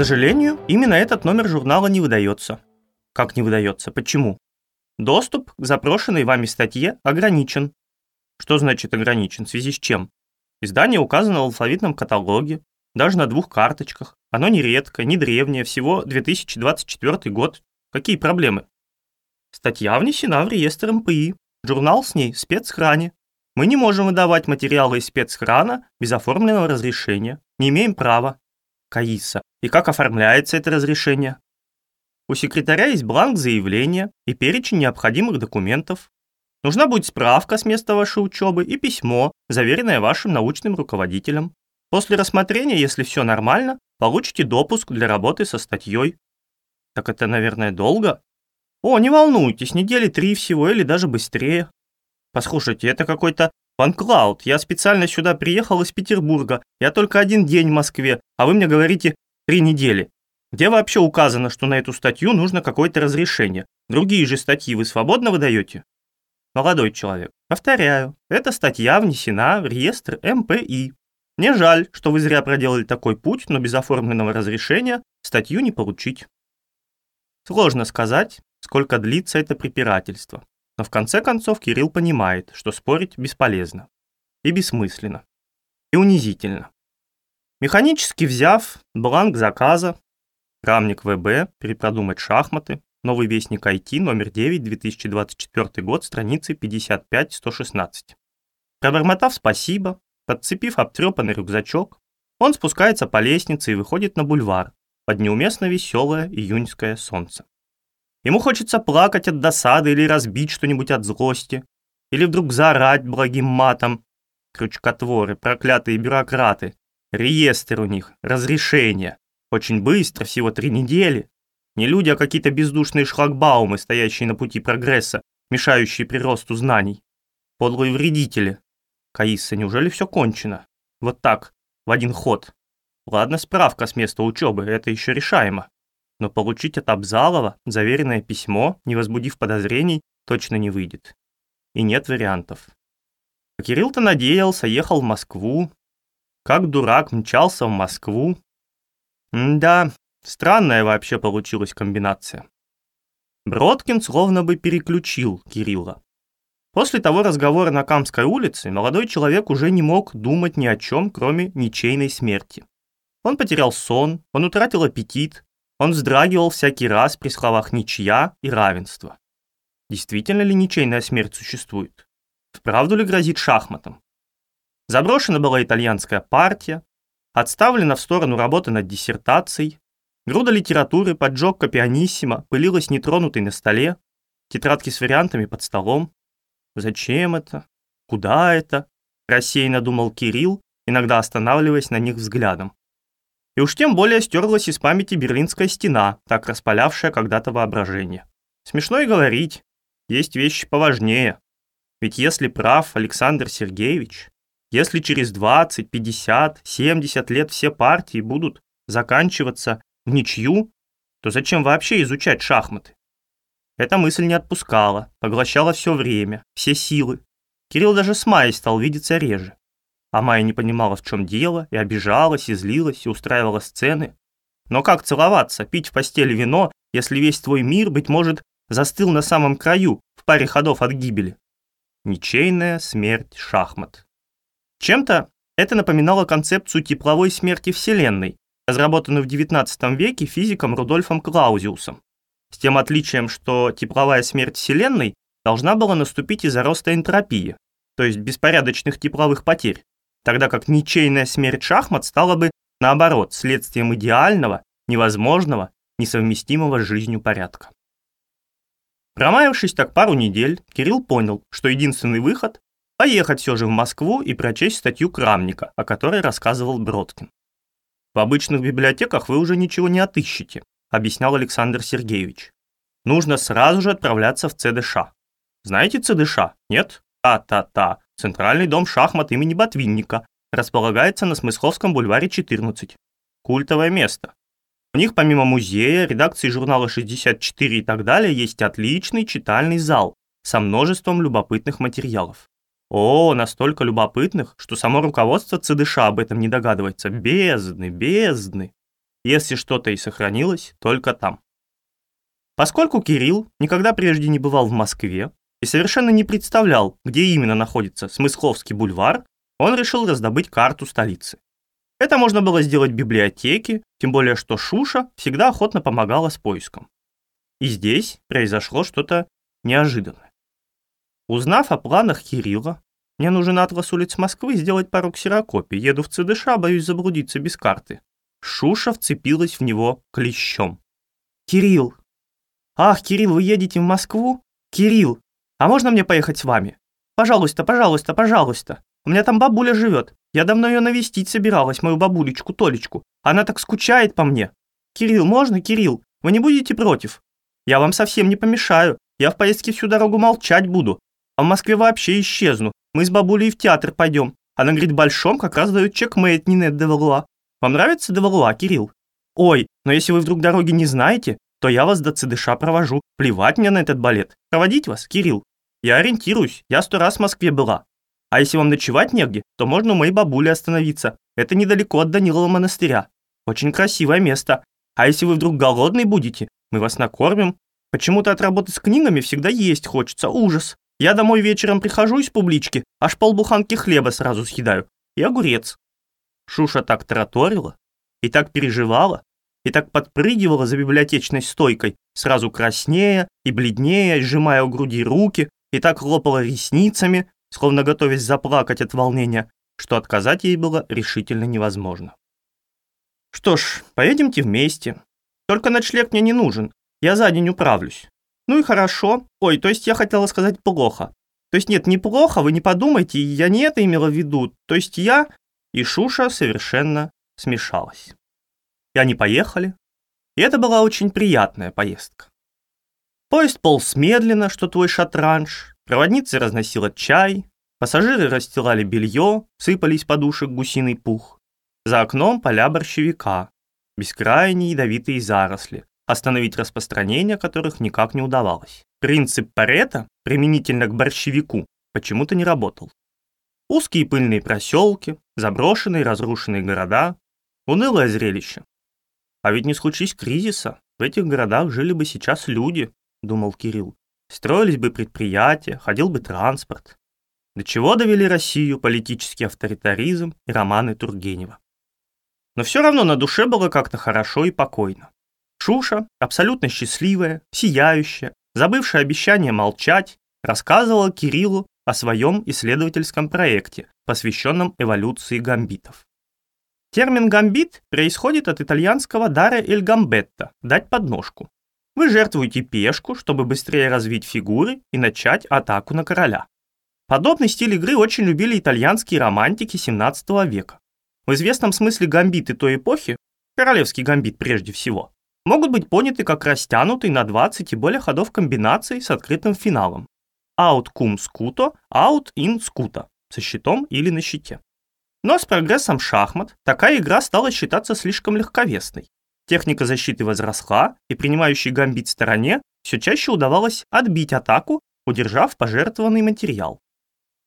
сожалению, именно этот номер журнала не выдается. Как не выдается? Почему? Доступ к запрошенной вами статье ограничен. Что значит ограничен? В связи с чем? Издание указано в алфавитном каталоге, даже на двух карточках. Оно не редкое, не древнее, всего 2024 год. Какие проблемы? Статья внесена в реестр МПИ. Журнал с ней в спецхране. Мы не можем выдавать материалы из спецхрана без оформленного разрешения. Не имеем права. КАИСа. И как оформляется это разрешение? У секретаря есть бланк заявления и перечень необходимых документов. Нужна будет справка с места вашей учебы и письмо, заверенное вашим научным руководителем. После рассмотрения, если все нормально, получите допуск для работы со статьей. Так это, наверное, долго? О, не волнуйтесь, недели три всего или даже быстрее. Послушайте, это какой-то Панклауд. Я специально сюда приехал из Петербурга. Я только один день в Москве, а вы мне говорите три недели. Где вообще указано, что на эту статью нужно какое-то разрешение? Другие же статьи вы свободно выдаете? Молодой человек, повторяю, эта статья внесена в реестр МПИ. Мне жаль, что вы зря проделали такой путь, но без оформленного разрешения статью не получить. Сложно сказать, сколько длится это препирательство. Но в конце концов Кирилл понимает, что спорить бесполезно. И бессмысленно. И унизительно. Механически взяв бланк заказа, Рамник ВБ, перепродумать шахматы, новый вестник IT, номер 9, 2024 год, страницы 55-116. Пробормотав спасибо, подцепив обтрепанный рюкзачок, он спускается по лестнице и выходит на бульвар под неуместно веселое июньское солнце. Ему хочется плакать от досады или разбить что-нибудь от злости, или вдруг заорать благим матом. Крючкотворы, проклятые бюрократы, реестр у них, разрешение. Очень быстро, всего три недели. Не люди, а какие-то бездушные шлагбаумы, стоящие на пути прогресса, мешающие приросту знаний. Подлые вредители. Каисса, неужели все кончено? Вот так, в один ход. Ладно, справка с места учебы, это еще решаемо но получить от Абзалова заверенное письмо, не возбудив подозрений, точно не выйдет. И нет вариантов. А Кирилл-то надеялся, ехал в Москву. Как дурак мчался в Москву. М да, странная вообще получилась комбинация. Бродкин словно бы переключил Кирилла. После того разговора на Камской улице молодой человек уже не мог думать ни о чем, кроме ничейной смерти. Он потерял сон, он утратил аппетит, он вздрагивал всякий раз при словах «ничья» и «равенство». Действительно ли ничейная смерть существует? Вправду ли грозит шахматом? Заброшена была итальянская партия, отставлена в сторону работа над диссертацией, груда литературы, поджог копианиссимо, пылилась нетронутой на столе, тетрадки с вариантами под столом. Зачем это? Куда это? Рассеянно думал Кирилл, иногда останавливаясь на них взглядом. И уж тем более стерлась из памяти Берлинская стена, так распалявшая когда-то воображение. Смешно и говорить, есть вещи поважнее. Ведь если прав Александр Сергеевич, если через 20, 50, 70 лет все партии будут заканчиваться в ничью, то зачем вообще изучать шахматы? Эта мысль не отпускала, поглощала все время, все силы. Кирилл даже с Майей стал видеться реже. А Майя не понимала, в чем дело, и обижалась, и злилась, и устраивала сцены. Но как целоваться, пить в постели вино, если весь твой мир, быть может, застыл на самом краю, в паре ходов от гибели? Ничейная смерть шахмат. Чем-то это напоминало концепцию тепловой смерти Вселенной, разработанную в XIX веке физиком Рудольфом Клаузиусом. С тем отличием, что тепловая смерть Вселенной должна была наступить из-за роста энтропии, то есть беспорядочных тепловых потерь тогда как ничейная смерть шахмат стала бы, наоборот, следствием идеального, невозможного, несовместимого с жизнью порядка. Промаявшись так пару недель, Кирилл понял, что единственный выход – поехать все же в Москву и прочесть статью Крамника, о которой рассказывал Бродкин. «В обычных библиотеках вы уже ничего не отыщете», – объяснял Александр Сергеевич. «Нужно сразу же отправляться в ЦДШ. Знаете ЦДШ? Нет? Та-та-та. Центральный дом шахмат имени Ботвинника располагается на Смысловском бульваре 14. Культовое место. У них помимо музея, редакции журнала 64 и так далее есть отличный читальный зал со множеством любопытных материалов. О, настолько любопытных, что само руководство ЦДШ об этом не догадывается. Бездны, бездны. если что-то и сохранилось, только там. Поскольку Кирилл никогда прежде не бывал в Москве и совершенно не представлял, где именно находится Смысловский бульвар, он решил раздобыть карту столицы. Это можно было сделать в библиотеке, тем более что Шуша всегда охотно помогала с поиском. И здесь произошло что-то неожиданное. Узнав о планах Кирилла, мне нужен атлас улиц Москвы сделать пару ксерокопий, еду в ЦДШ, боюсь заблудиться без карты. Шуша вцепилась в него клещом. «Кирилл! Ах, Кирилл, вы едете в Москву? Кирилл, а можно мне поехать с вами? Пожалуйста, пожалуйста, пожалуйста. У меня там бабуля живет. Я давно ее навестить собиралась, мою бабулечку Толечку. Она так скучает по мне. Кирилл, можно, Кирилл? Вы не будете против? Я вам совсем не помешаю. Я в поездке всю дорогу молчать буду. А в Москве вообще исчезну. Мы с бабулей в театр пойдем. Она говорит, большом как раз дают чекмейт Нинет де Валуа. Вам нравится де Валуа, Кирилл? Ой, но если вы вдруг дороги не знаете, то я вас до ЦДШ провожу. Плевать мне на этот балет. Проводить вас, Кирилл? Я ориентируюсь. Я сто раз в Москве была. А если вам ночевать негде, то можно у моей бабули остановиться. Это недалеко от Данилова монастыря. Очень красивое место. А если вы вдруг голодный будете, мы вас накормим. Почему-то от работы с книгами всегда есть хочется. Ужас. Я домой вечером прихожу из публички, аж полбуханки хлеба сразу съедаю. И огурец. Шуша так тараторила и так переживала, и так подпрыгивала за библиотечной стойкой, сразу краснея и бледнее, сжимая у груди руки, и так хлопала ресницами, словно готовясь заплакать от волнения, что отказать ей было решительно невозможно. «Что ж, поедемте вместе. Только ночлег мне не нужен, я за день управлюсь. Ну и хорошо. Ой, то есть я хотела сказать плохо. То есть нет, неплохо, вы не подумайте, я не это имела в виду. То есть я...» И Шуша совершенно смешалась. И они поехали. И это была очень приятная поездка. Поезд полз медленно, что твой шатранж, Проводница разносила чай, пассажиры расстилали белье, сыпались подушек гусиный пух. За окном поля борщевика, бескрайние ядовитые заросли, остановить распространение которых никак не удавалось. Принцип Парета, применительно к борщевику, почему-то не работал. Узкие пыльные проселки, заброшенные разрушенные города, унылое зрелище. А ведь не случись кризиса, в этих городах жили бы сейчас люди, думал Кирилл. Строились бы предприятия, ходил бы транспорт. До чего довели Россию политический авторитаризм и романы Тургенева. Но все равно на душе было как-то хорошо и покойно. Шуша, абсолютно счастливая, сияющая, забывшая обещание молчать, рассказывала Кириллу о своем исследовательском проекте, посвященном эволюции гамбитов. Термин «гамбит» происходит от итальянского «dare il gambetto» – «дать подножку», вы жертвуете пешку, чтобы быстрее развить фигуры и начать атаку на короля. Подобный стиль игры очень любили итальянские романтики 17 века. В известном смысле гамбиты той эпохи, королевский гамбит прежде всего, могут быть поняты как растянутый на 20 и более ходов комбинаций с открытым финалом. Out cum scuto, out in scuto, со щитом или на щите. Но с прогрессом шахмат такая игра стала считаться слишком легковесной. Техника защиты возросла, и принимающей гамбит стороне все чаще удавалось отбить атаку, удержав пожертвованный материал.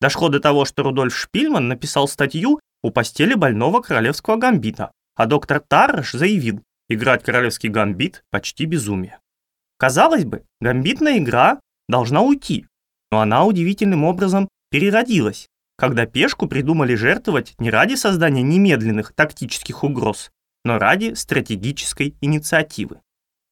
Дошло до того, что Рудольф Шпильман написал статью у постели больного королевского гамбита, а доктор Тарраш заявил, играть королевский гамбит почти безумие. Казалось бы, гамбитная игра должна уйти, но она удивительным образом переродилась, когда пешку придумали жертвовать не ради создания немедленных тактических угроз, но ради стратегической инициативы.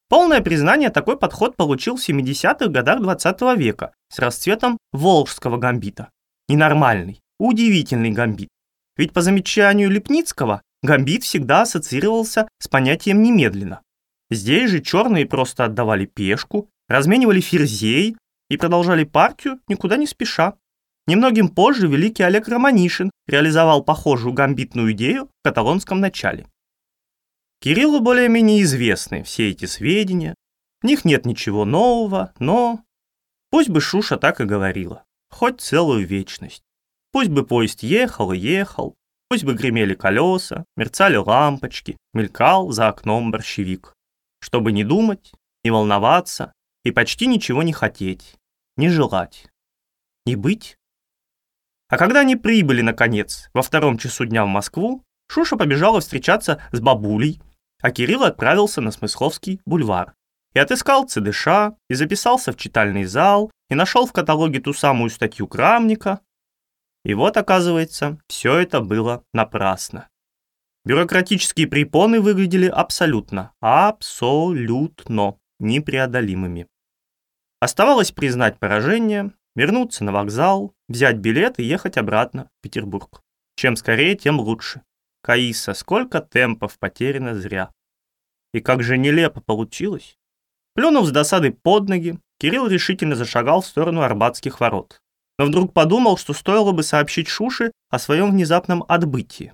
Полное признание такой подход получил в 70-х годах 20 -го века с расцветом волжского гамбита. Ненормальный, удивительный гамбит. Ведь по замечанию Лепницкого, гамбит всегда ассоциировался с понятием «немедленно». Здесь же черные просто отдавали пешку, разменивали ферзей и продолжали партию никуда не спеша. Немногим позже великий Олег Романишин реализовал похожую гамбитную идею в каталонском начале. Кириллу более-менее известны все эти сведения, в них нет ничего нового, но... Пусть бы Шуша так и говорила, хоть целую вечность. Пусть бы поезд ехал и ехал, пусть бы гремели колеса, мерцали лампочки, мелькал за окном борщевик. Чтобы не думать, не волноваться и почти ничего не хотеть, не желать, не быть. А когда они прибыли, наконец, во втором часу дня в Москву, Шуша побежала встречаться с бабулей, а Кирилл отправился на Смысловский бульвар. И отыскал ЦДШ, и записался в читальный зал, и нашел в каталоге ту самую статью Крамника. И вот, оказывается, все это было напрасно. Бюрократические препоны выглядели абсолютно, абсолютно непреодолимыми. Оставалось признать поражение, вернуться на вокзал, взять билет и ехать обратно в Петербург. Чем скорее, тем лучше. Каиса, сколько темпов потеряно зря. И как же нелепо получилось. Плюнув с досады под ноги, Кирилл решительно зашагал в сторону Арбатских ворот. Но вдруг подумал, что стоило бы сообщить Шуше о своем внезапном отбытии.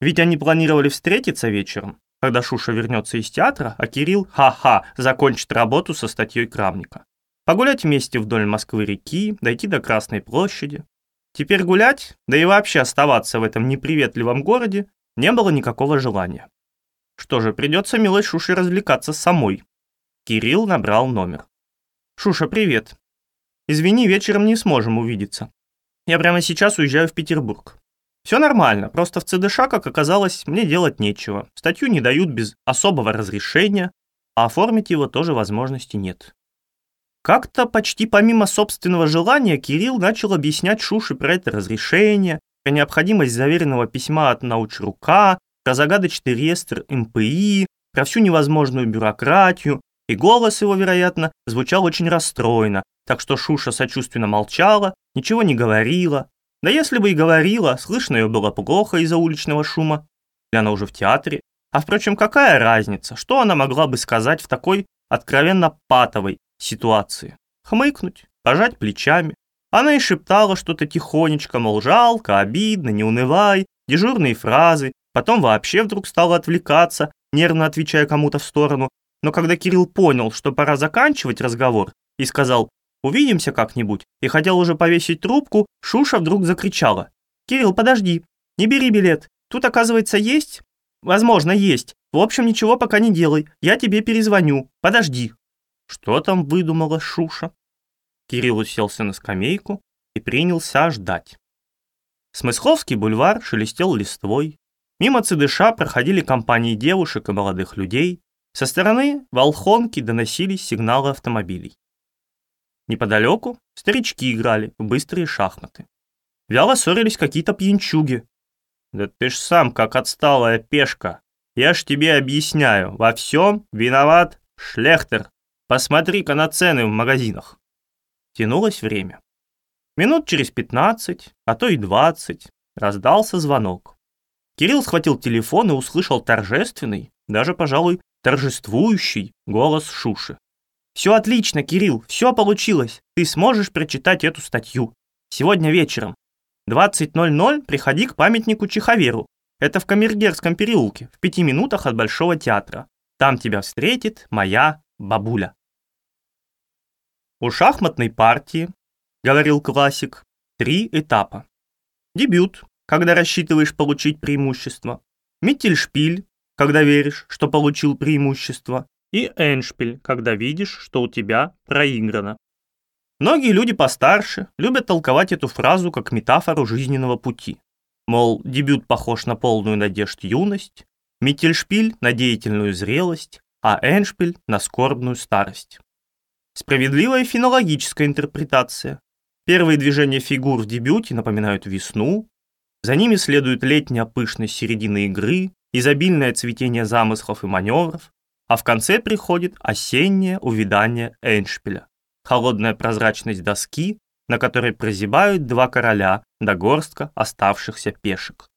Ведь они планировали встретиться вечером, когда Шуша вернется из театра, а Кирилл, ха-ха, закончит работу со статьей Крамника. Погулять вместе вдоль Москвы-реки, дойти до Красной площади. Теперь гулять, да и вообще оставаться в этом неприветливом городе, не было никакого желания. Что же, придется милой Шуше развлекаться самой. Кирилл набрал номер. «Шуша, привет. Извини, вечером не сможем увидеться. Я прямо сейчас уезжаю в Петербург. Все нормально, просто в ЦДШ, как оказалось, мне делать нечего. Статью не дают без особого разрешения, а оформить его тоже возможности нет. Как-то почти помимо собственного желания Кирилл начал объяснять Шуше про это разрешение, про необходимость заверенного письма от научрука, про загадочный реестр МПИ, про всю невозможную бюрократию, и голос его, вероятно, звучал очень расстроенно, так что Шуша сочувственно молчала, ничего не говорила. Да если бы и говорила, слышно ее было плохо из-за уличного шума. И она уже в театре. А впрочем, какая разница, что она могла бы сказать в такой откровенно патовой, ситуации. Хмыкнуть, пожать плечами. Она и шептала что-то тихонечко, мол, жалко, обидно, не унывай, дежурные фразы, потом вообще вдруг стала отвлекаться, нервно отвечая кому-то в сторону. Но когда Кирилл понял, что пора заканчивать разговор, и сказал «увидимся как-нибудь», и хотел уже повесить трубку, Шуша вдруг закричала «Кирилл, подожди, не бери билет, тут, оказывается, есть?» «Возможно, есть. В общем, ничего пока не делай, я тебе перезвоню, подожди». Что там выдумала Шуша? Кирилл уселся на скамейку и принялся ждать. Смысловский бульвар шелестел листвой. Мимо ЦДШ проходили компании девушек и молодых людей. Со стороны Волхонки доносились сигналы автомобилей. Неподалеку старички играли в быстрые шахматы. Вяло ссорились какие-то пьянчуги. «Да ты ж сам как отсталая пешка. Я ж тебе объясняю, во всем виноват Шлехтер». Посмотри-ка на цены в магазинах. Тянулось время. Минут через 15, а то и 20, раздался звонок. Кирилл схватил телефон и услышал торжественный, даже, пожалуй, торжествующий голос Шуши. «Все отлично, Кирилл, все получилось. Ты сможешь прочитать эту статью. Сегодня вечером. 20.00 приходи к памятнику Чеховеру. Это в Камергерском переулке, в пяти минутах от Большого театра. Там тебя встретит моя бабуля». У шахматной партии, говорил классик, три этапа. Дебют, когда рассчитываешь получить преимущество. Миттельшпиль, когда веришь, что получил преимущество. И эндшпиль, когда видишь, что у тебя проиграно. Многие люди постарше любят толковать эту фразу как метафору жизненного пути. Мол, дебют похож на полную надежд юность, Миттельшпиль на деятельную зрелость, а Эндшпиль на скорбную старость. Справедливая фенологическая интерпретация. Первые движения фигур в дебюте напоминают весну, за ними следует летняя пышность середины игры, изобильное цветение замыслов и маневров, а в конце приходит осеннее увядание Эйншпиля, холодная прозрачность доски, на которой прозябают два короля до горстка оставшихся пешек.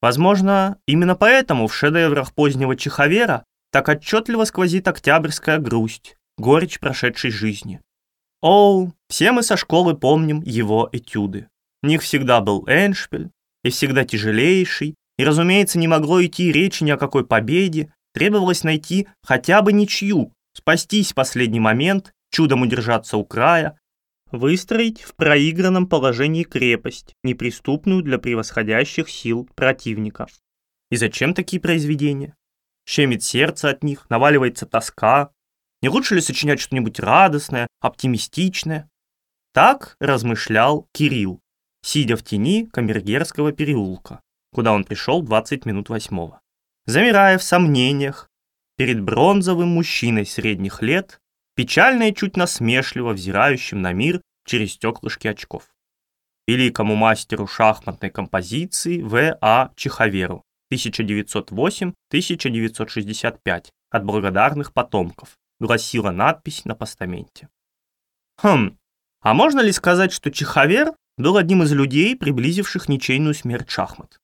Возможно, именно поэтому в шедеврах позднего Чеховера так отчетливо сквозит октябрьская грусть, горечь прошедшей жизни. Оу, все мы со школы помним его этюды. В них всегда был Эншпиль, и всегда тяжелейший, и, разумеется, не могло идти речи ни о какой победе, требовалось найти хотя бы ничью, спастись в последний момент, чудом удержаться у края, выстроить в проигранном положении крепость, неприступную для превосходящих сил противника. И зачем такие произведения? Щемит сердце от них, наваливается тоска, не лучше ли сочинять что-нибудь радостное, оптимистичное? Так размышлял Кирилл, сидя в тени Камергерского переулка, куда он пришел 20 минут восьмого. замирая в сомнениях, перед бронзовым мужчиной средних лет, печально и чуть насмешливо взирающим на мир через стеклышки очков. Великому мастеру шахматной композиции В. А. Чеховеру 1908-1965 от благодарных потомков, гласила надпись на постаменте. Хм, а можно ли сказать, что Чеховер был одним из людей, приблизивших ничейную смерть шахмат?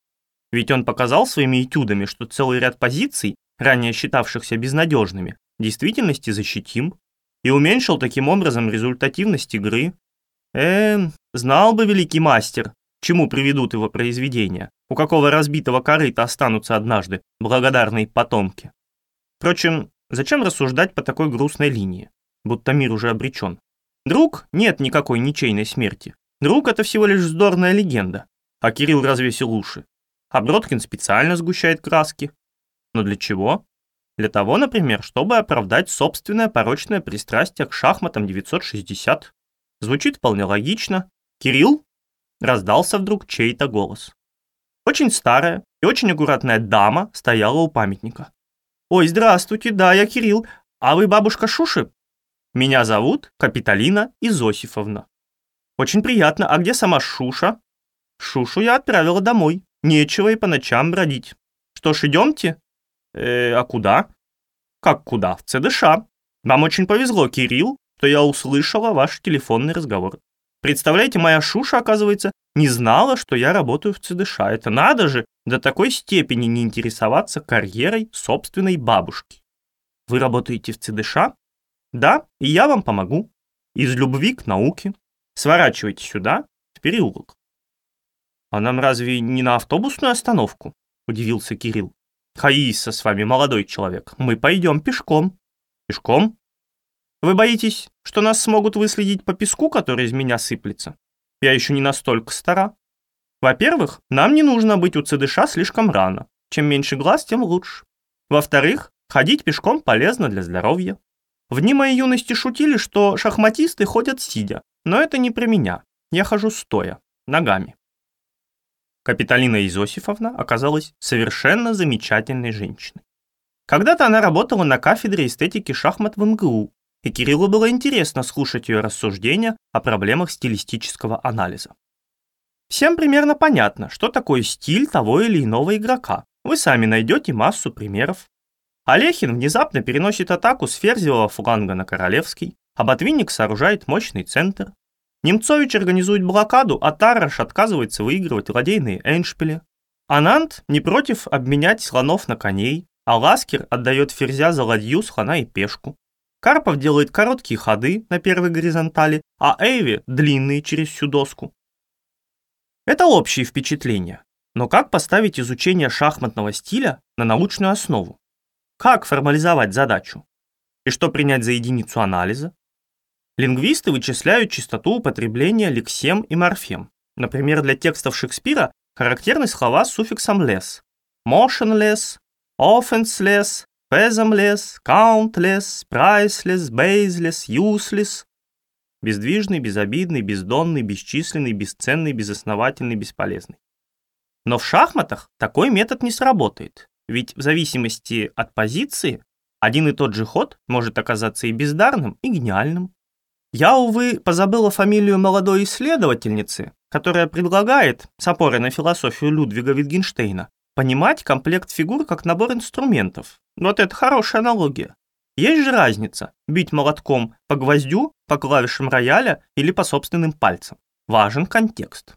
Ведь он показал своими этюдами, что целый ряд позиций, ранее считавшихся безнадежными, в действительности защитим, и уменьшил таким образом результативность игры. Эм, знал бы великий мастер, чему приведут его произведения, у какого разбитого корыта останутся однажды благодарные потомки. Впрочем, зачем рассуждать по такой грустной линии, будто мир уже обречен? Друг нет никакой ничейной смерти. Друг — это всего лишь вздорная легенда. А Кирилл развесил уши. А Бродкин специально сгущает краски. Но для чего? Для того, например, чтобы оправдать собственное порочное пристрастие к шахматам 960. Звучит вполне логично. «Кирилл?» Раздался вдруг чей-то голос. Очень старая и очень аккуратная дама стояла у памятника. «Ой, здравствуйте, да, я Кирилл. А вы бабушка Шуши?» «Меня зовут Капиталина Изосифовна». «Очень приятно. А где сама Шуша?» «Шушу я отправила домой. Нечего и по ночам бродить. Что ж, идемте?» «Э, а куда?» «Как куда? В ЦДШ. Вам очень повезло, Кирилл, что я услышала ваш телефонный разговор. Представляете, моя Шуша, оказывается, не знала, что я работаю в ЦДШ. Это надо же до такой степени не интересоваться карьерой собственной бабушки. Вы работаете в ЦДШ? Да, и я вам помогу. Из любви к науке. Сворачивайте сюда, в переулок. А нам разве не на автобусную остановку? Удивился Кирилл. Хаиса с вами, молодой человек. Мы пойдем пешком. Пешком? Вы боитесь, что нас смогут выследить по песку, который из меня сыплется? Я еще не настолько стара. Во-первых, нам не нужно быть у ЦДШ слишком рано. Чем меньше глаз, тем лучше. Во-вторых, ходить пешком полезно для здоровья. В дни моей юности шутили, что шахматисты ходят сидя, но это не про меня. Я хожу стоя, ногами. Капиталина Изосифовна оказалась совершенно замечательной женщиной. Когда-то она работала на кафедре эстетики шахмат в МГУ и Кириллу было интересно слушать ее рассуждения о проблемах стилистического анализа. Всем примерно понятно, что такое стиль того или иного игрока. Вы сами найдете массу примеров. Олехин внезапно переносит атаку с ферзевого фланга на королевский, а Ботвинник сооружает мощный центр. Немцович организует блокаду, а Тараш отказывается выигрывать ладейные эншпили. Анант не против обменять слонов на коней, а Ласкер отдает ферзя за ладью, слона и пешку. Карпов делает короткие ходы на первой горизонтали, а Эйви – длинные через всю доску. Это общие впечатления. Но как поставить изучение шахматного стиля на научную основу? Как формализовать задачу? И что принять за единицу анализа? Лингвисты вычисляют частоту употребления лексем и морфем. Например, для текстов Шекспира характерны слова с суффиксом less. Motionless, offenseless, Fathomless, countless, priceless, baseless, useless. Бездвижный, безобидный, бездонный, бесчисленный, бесценный, безосновательный, бесполезный. Но в шахматах такой метод не сработает, ведь в зависимости от позиции один и тот же ход может оказаться и бездарным, и гениальным. Я, увы, позабыла фамилию молодой исследовательницы, которая предлагает, с опорой на философию Людвига Витгенштейна, понимать комплект фигур как набор инструментов. Вот это хорошая аналогия. Есть же разница бить молотком по гвоздю, по клавишам рояля или по собственным пальцам. Важен контекст.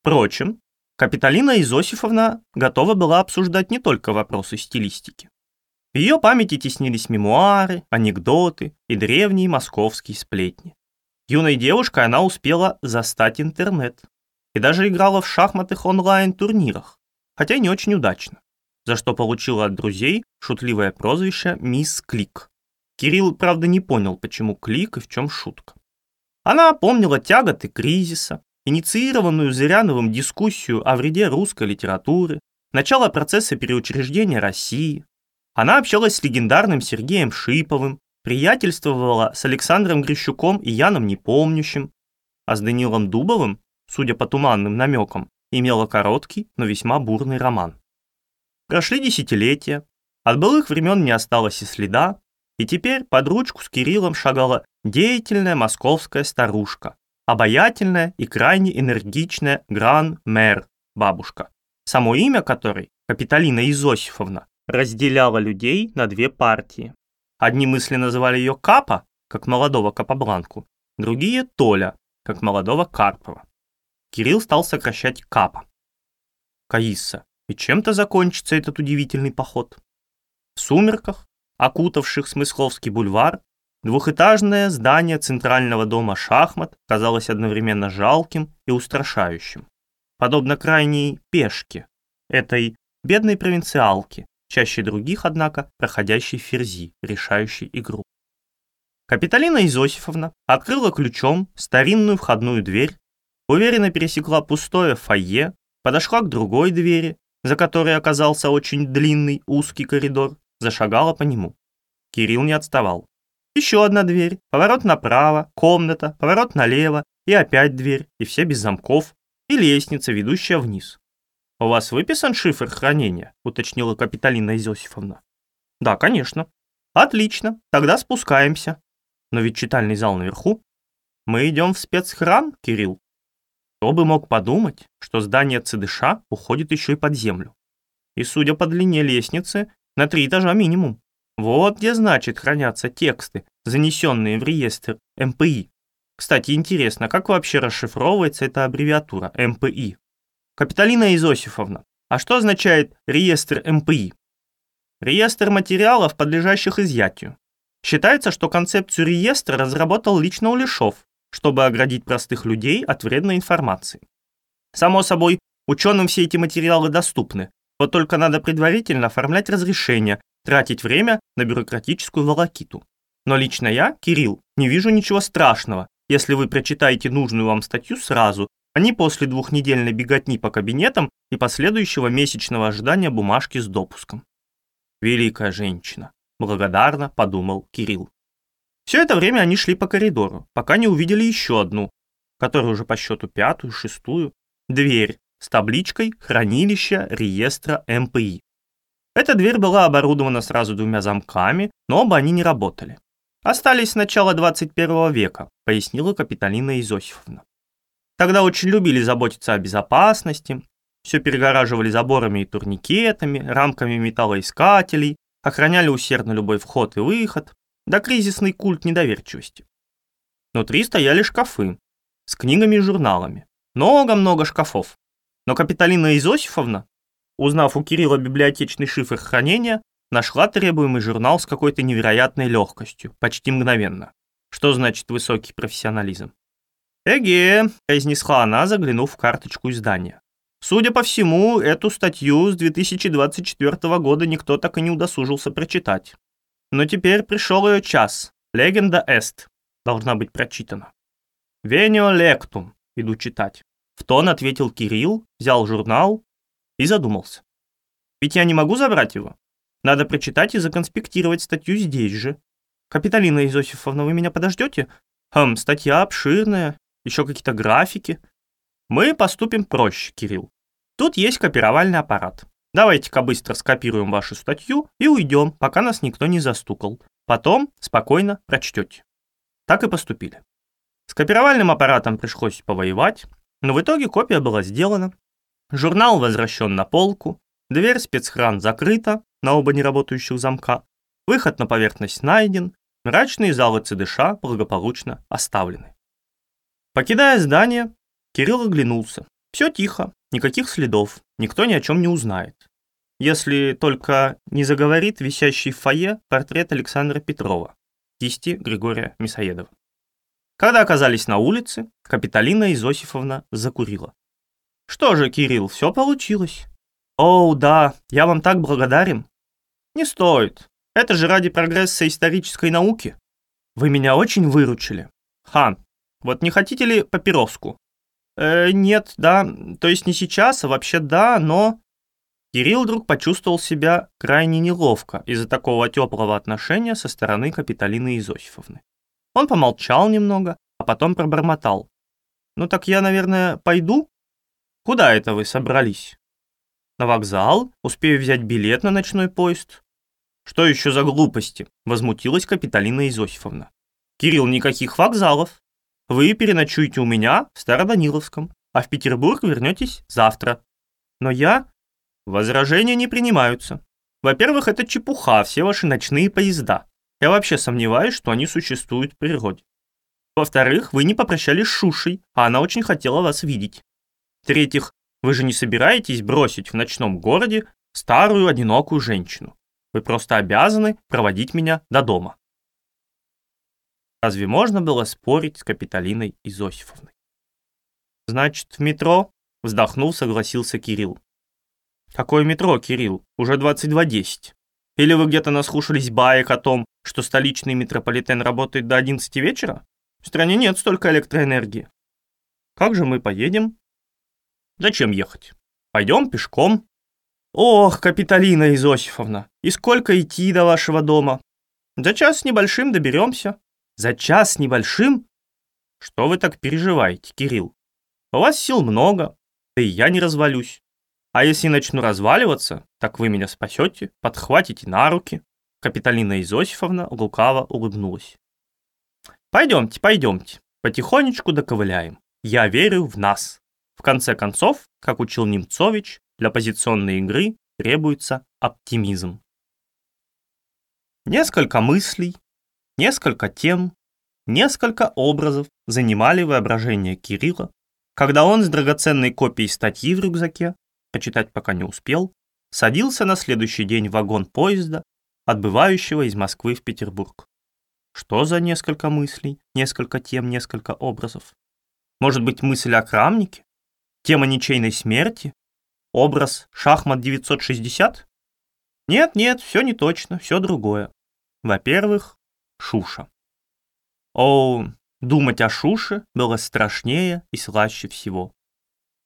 Впрочем, Капиталина Изосифовна готова была обсуждать не только вопросы стилистики. В ее памяти теснились мемуары, анекдоты и древние московские сплетни. Юной девушкой она успела застать интернет и даже играла в шахматных онлайн-турнирах, хотя не очень удачно, за что получила от друзей шутливое прозвище «Мисс Клик». Кирилл, правда, не понял, почему клик и в чем шутка. Она помнила тяготы кризиса, инициированную Зыряновым дискуссию о вреде русской литературы, начало процесса переучреждения России. Она общалась с легендарным Сергеем Шиповым, приятельствовала с Александром Грищуком и Яном Непомнящим, а с Данилом Дубовым, судя по туманным намекам, имела короткий, но весьма бурный роман. Прошли десятилетия, от былых времен не осталось и следа, и теперь под ручку с Кириллом шагала деятельная московская старушка, обаятельная и крайне энергичная гран-мэр, бабушка, само имя которой, Капитолина Изосифовна, разделяла людей на две партии. Одни мысли называли ее Капа, как молодого Капабланку, другие – Толя, как молодого Карпова. Кирилл стал сокращать Капа. Каиса, и чем-то закончится этот удивительный поход. В сумерках, окутавших Смысловский бульвар, двухэтажное здание центрального дома «Шахмат» казалось одновременно жалким и устрашающим. Подобно крайней пешке, этой бедной провинциалке, чаще других, однако, проходящей ферзи, решающей игру. Капиталина Изосифовна открыла ключом старинную входную дверь, уверенно пересекла пустое фойе, подошла к другой двери, за которой оказался очень длинный узкий коридор, зашагала по нему. Кирилл не отставал. Еще одна дверь, поворот направо, комната, поворот налево, и опять дверь, и все без замков, и лестница, ведущая вниз. «У вас выписан шифр хранения?» — уточнила Капиталина Изосифовна. «Да, конечно». «Отлично, тогда спускаемся». «Но ведь читальный зал наверху». «Мы идем в спецхран, Кирилл?» Кто бы мог подумать, что здание ЦДШ уходит еще и под землю. И судя по длине лестницы, на три этажа минимум. Вот где, значит, хранятся тексты, занесенные в реестр МПИ. Кстати, интересно, как вообще расшифровывается эта аббревиатура МПИ? Капиталина Изосифовна, а что означает реестр МПИ? Реестр материалов, подлежащих изъятию. Считается, что концепцию реестра разработал лично Улешов, чтобы оградить простых людей от вредной информации. Само собой, ученым все эти материалы доступны, вот только надо предварительно оформлять разрешение, тратить время на бюрократическую волокиту. Но лично я, Кирилл, не вижу ничего страшного, если вы прочитаете нужную вам статью сразу, а не после двухнедельной беготни по кабинетам и последующего месячного ожидания бумажки с допуском. Великая женщина, благодарно подумал Кирилл. Все это время они шли по коридору, пока не увидели еще одну, которая уже по счету пятую, шестую, дверь с табличкой «Хранилище реестра МПИ». Эта дверь была оборудована сразу двумя замками, но оба они не работали. «Остались с начала 21 века», — пояснила Капиталина Изосифовна. Тогда очень любили заботиться о безопасности, все перегораживали заборами и турникетами, рамками металлоискателей, охраняли усердно любой вход и выход, да кризисный культ недоверчивости. Внутри стояли шкафы с книгами и журналами. Много-много шкафов. Но Капиталина Изосифовна, узнав у Кирилла библиотечный шифр хранения, нашла требуемый журнал с какой-то невероятной легкостью, почти мгновенно. Что значит высокий профессионализм? «Эге», — произнесла она, заглянув в карточку издания. Судя по всему, эту статью с 2024 года никто так и не удосужился прочитать. Но теперь пришел ее час. Легенда эст. Должна быть прочитана. Венио лектум. Иду читать. В тон ответил Кирилл, взял журнал и задумался. Ведь я не могу забрать его. Надо прочитать и законспектировать статью здесь же. Капиталина Изосифовна, вы меня подождете? Хм, статья обширная, еще какие-то графики. Мы поступим проще, Кирилл. Тут есть копировальный аппарат. Давайте-ка быстро скопируем вашу статью и уйдем, пока нас никто не застукал. Потом спокойно прочтете. Так и поступили. С копировальным аппаратом пришлось повоевать, но в итоге копия была сделана. Журнал возвращен на полку, дверь спецхран закрыта на оба неработающих замка, выход на поверхность найден, мрачные залы ЦДШ благополучно оставлены. Покидая здание, Кирилл оглянулся. Все тихо, никаких следов, никто ни о чем не узнает. Если только не заговорит висящий в фойе портрет Александра Петрова, кисти Григория Мясоедова. Когда оказались на улице, Капиталина Изосифовна закурила. «Что же, Кирилл, все получилось?» «Оу, да, я вам так благодарен». «Не стоит. Это же ради прогресса исторической науки. Вы меня очень выручили. Хан, вот не хотите ли папироску? Э, нет, да, то есть не сейчас, а вообще да, но... Кирилл вдруг почувствовал себя крайне неловко из-за такого теплого отношения со стороны Капиталины Изосифовны. Он помолчал немного, а потом пробормотал. «Ну так я, наверное, пойду?» «Куда это вы собрались?» на вокзал, успею взять билет на ночной поезд. Что еще за глупости? Возмутилась Капиталина Изосифовна. Кирилл, никаких вокзалов. Вы переночуете у меня в Староданиловском, а в Петербург вернетесь завтра. Но я... Возражения не принимаются. Во-первых, это чепуха, все ваши ночные поезда. Я вообще сомневаюсь, что они существуют в природе. Во-вторых, вы не попрощались с Шушей, а она очень хотела вас видеть. В-третьих, вы же не собираетесь бросить в ночном городе старую одинокую женщину. Вы просто обязаны проводить меня до дома. Разве можно было спорить с Капитолиной Изосифовной? Значит, в метро? Вздохнул, согласился Кирилл. Какое метро, Кирилл? Уже 22.10. Или вы где-то наслушались баек о том, что столичный метрополитен работает до 11 вечера? В стране нет столько электроэнергии. Как же мы поедем? Зачем ехать? Пойдем пешком. Ох, Капитолина Изосифовна, и сколько идти до вашего дома? За час с небольшим доберемся. За час небольшим? Что вы так переживаете, Кирилл? У вас сил много, да и я не развалюсь. А если начну разваливаться, так вы меня спасете, подхватите на руки. Капитолина Изосифовна лукаво улыбнулась. Пойдемте, пойдемте, потихонечку доковыляем. Я верю в нас. В конце концов, как учил Немцович, для позиционной игры требуется оптимизм. Несколько мыслей, несколько тем, несколько образов занимали воображение Кирилла, когда он с драгоценной копией статьи в рюкзаке, почитать пока не успел, садился на следующий день в вагон поезда, отбывающего из Москвы в Петербург. Что за несколько мыслей, несколько тем, несколько образов? Может быть, мысль о крамнике? Тема ничейной смерти? Образ шахмат 960? Нет, нет, все не точно, все другое. Во-первых, Шуша. О, думать о Шуше было страшнее и слаще всего.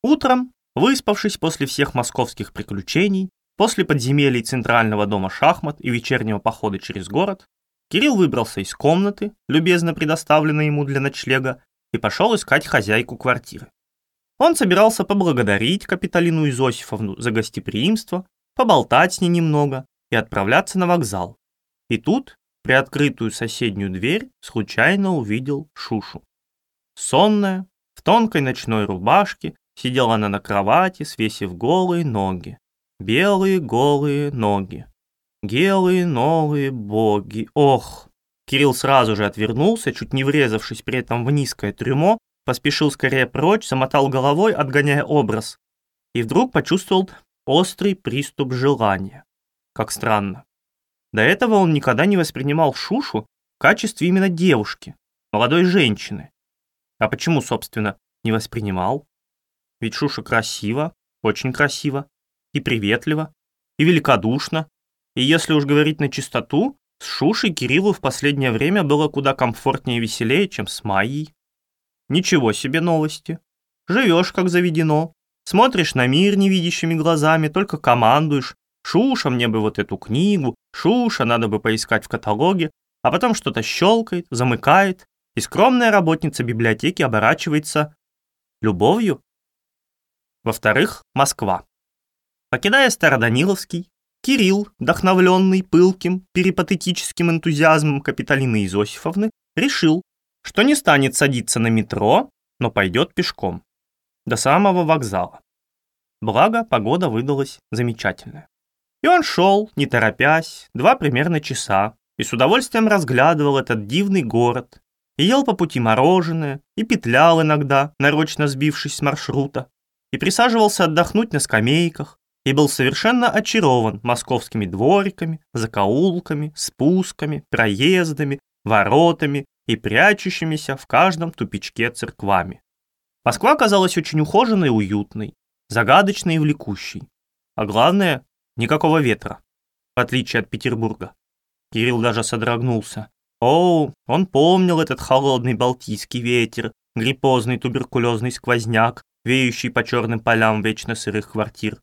Утром, выспавшись после всех московских приключений, после подземелий Центрального дома шахмат и вечернего похода через город, Кирилл выбрался из комнаты, любезно предоставленной ему для ночлега, и пошел искать хозяйку квартиры. Он собирался поблагодарить Капиталину Изосифовну за гостеприимство, поболтать с ней немного и отправляться на вокзал. И тут, приоткрытую соседнюю дверь, случайно увидел Шушу. Сонная, в тонкой ночной рубашке, сидела она на кровати, свесив голые ноги. Белые голые ноги. Гелые новые боги, ох! Кирилл сразу же отвернулся, чуть не врезавшись при этом в низкое трюмо, поспешил скорее прочь, замотал головой, отгоняя образ. И вдруг почувствовал острый приступ желания. Как странно. До этого он никогда не воспринимал Шушу в качестве именно девушки, молодой женщины. А почему, собственно, не воспринимал? Ведь Шуша красива, очень красива, и приветлива, и великодушна, и если уж говорить на чистоту, с Шушей Кириллу в последнее время было куда комфортнее и веселее, чем с Майей. Ничего себе новости. Живешь, как заведено. Смотришь на мир невидящими глазами, только командуешь. Шуша, мне бы вот эту книгу. Шуша, надо бы поискать в каталоге. А потом что-то щелкает, замыкает, и скромная работница библиотеки оборачивается любовью. Во-вторых, Москва. Покидая Староданиловский, Кирилл, вдохновленный пылким, перипатетическим энтузиазмом Капиталины Изосифовны, решил, что не станет садиться на метро, но пойдет пешком. До самого вокзала. Благо, погода выдалась замечательная. И он шел, не торопясь, два примерно часа, и с удовольствием разглядывал этот дивный город, и ел по пути мороженое, и петлял иногда, нарочно сбившись с маршрута, и присаживался отдохнуть на скамейках, и был совершенно очарован московскими двориками, закоулками, спусками, проездами, воротами и прячущимися в каждом тупичке церквами. Москва казалась очень ухоженной и уютной, загадочной и влекущей. А главное, никакого ветра, в отличие от Петербурга. Кирилл даже содрогнулся. О, он помнил этот холодный балтийский ветер, гриппозный туберкулезный сквозняк, веющий по черным полям вечно сырых квартир.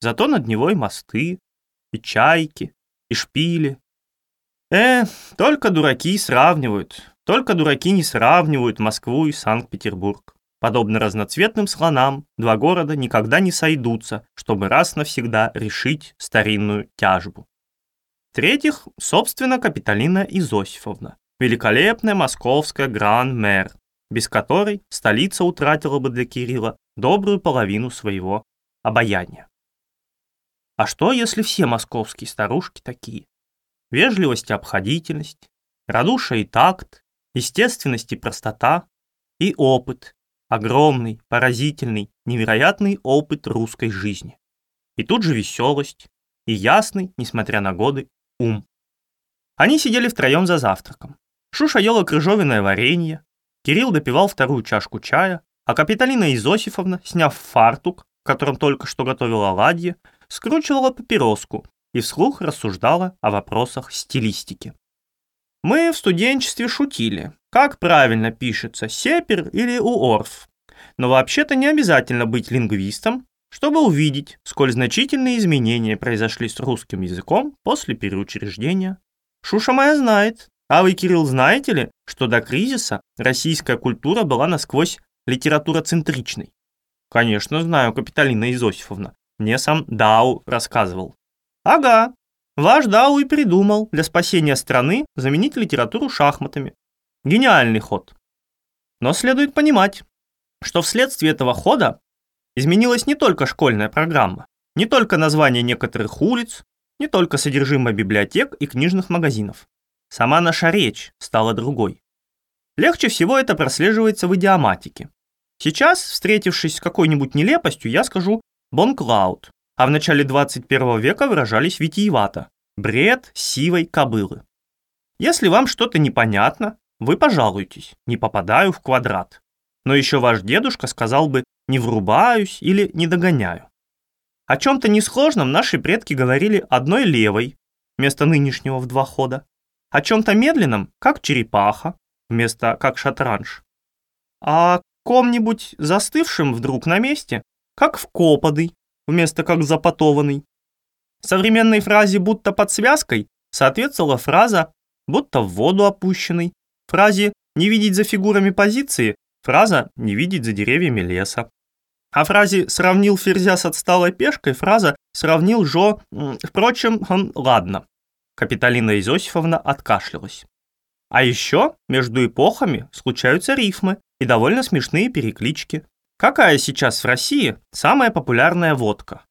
Зато над него и мосты, и чайки, и шпили. Э, только дураки сравнивают, только дураки не сравнивают Москву и Санкт-Петербург. Подобно разноцветным слонам, два города никогда не сойдутся, чтобы раз навсегда решить старинную тяжбу. В-третьих, собственно, Капитолина Изосифовна, великолепная московская гран-мэр, без которой столица утратила бы для Кирилла добрую половину своего обаяния. А что, если все московские старушки такие? Вежливость и обходительность, радушие и такт, естественность и простота, и опыт, огромный, поразительный, невероятный опыт русской жизни. И тут же веселость, и ясный, несмотря на годы, ум. Они сидели втроем за завтраком. Шуша ела крыжовенное варенье, Кирилл допивал вторую чашку чая, а Капитолина Изосифовна, сняв фартук, в котором только что готовила оладьи, скручивала папироску и вслух рассуждала о вопросах стилистики. Мы в студенчестве шутили, как правильно пишется, сепер или уорф. Но вообще-то не обязательно быть лингвистом, чтобы увидеть, сколь значительные изменения произошли с русским языком после переучреждения. Шуша моя знает, а вы, Кирилл, знаете ли, что до кризиса российская культура была насквозь литературоцентричной? Конечно, знаю, Капиталина Изосифовна. Мне сам Дау рассказывал. Ага, Ваш Дау и придумал для спасения страны заменить литературу шахматами. Гениальный ход. Но следует понимать, что вследствие этого хода изменилась не только школьная программа, не только название некоторых улиц, не только содержимое библиотек и книжных магазинов. Сама наша речь стала другой. Легче всего это прослеживается в идиоматике. Сейчас, встретившись с какой-нибудь нелепостью, я скажу «бонклауд», а в начале 21 века выражались витиевато «бред сивой кобылы». Если вам что-то непонятно, вы пожалуйтесь, не попадаю в квадрат. Но еще ваш дедушка сказал бы «не врубаюсь» или «не догоняю». О чем-то несложном наши предки говорили одной левой, вместо нынешнего в два хода. О чем-то медленном, как черепаха, вместо как шатранж. А ком-нибудь застывшим вдруг на месте, как вкопанный, вместо как запотованный. Современной фразе «будто под связкой» соответствовала фраза «будто в воду опущенный», фразе «не видеть за фигурами позиции» фраза «не видеть за деревьями леса». А фразе «сравнил ферзя с отсталой пешкой» фраза «сравнил Жо...» Впрочем, ладно. Капиталина Изосифовна откашлялась. А еще между эпохами случаются рифмы и довольно смешные переклички. Какая сейчас в России самая популярная водка?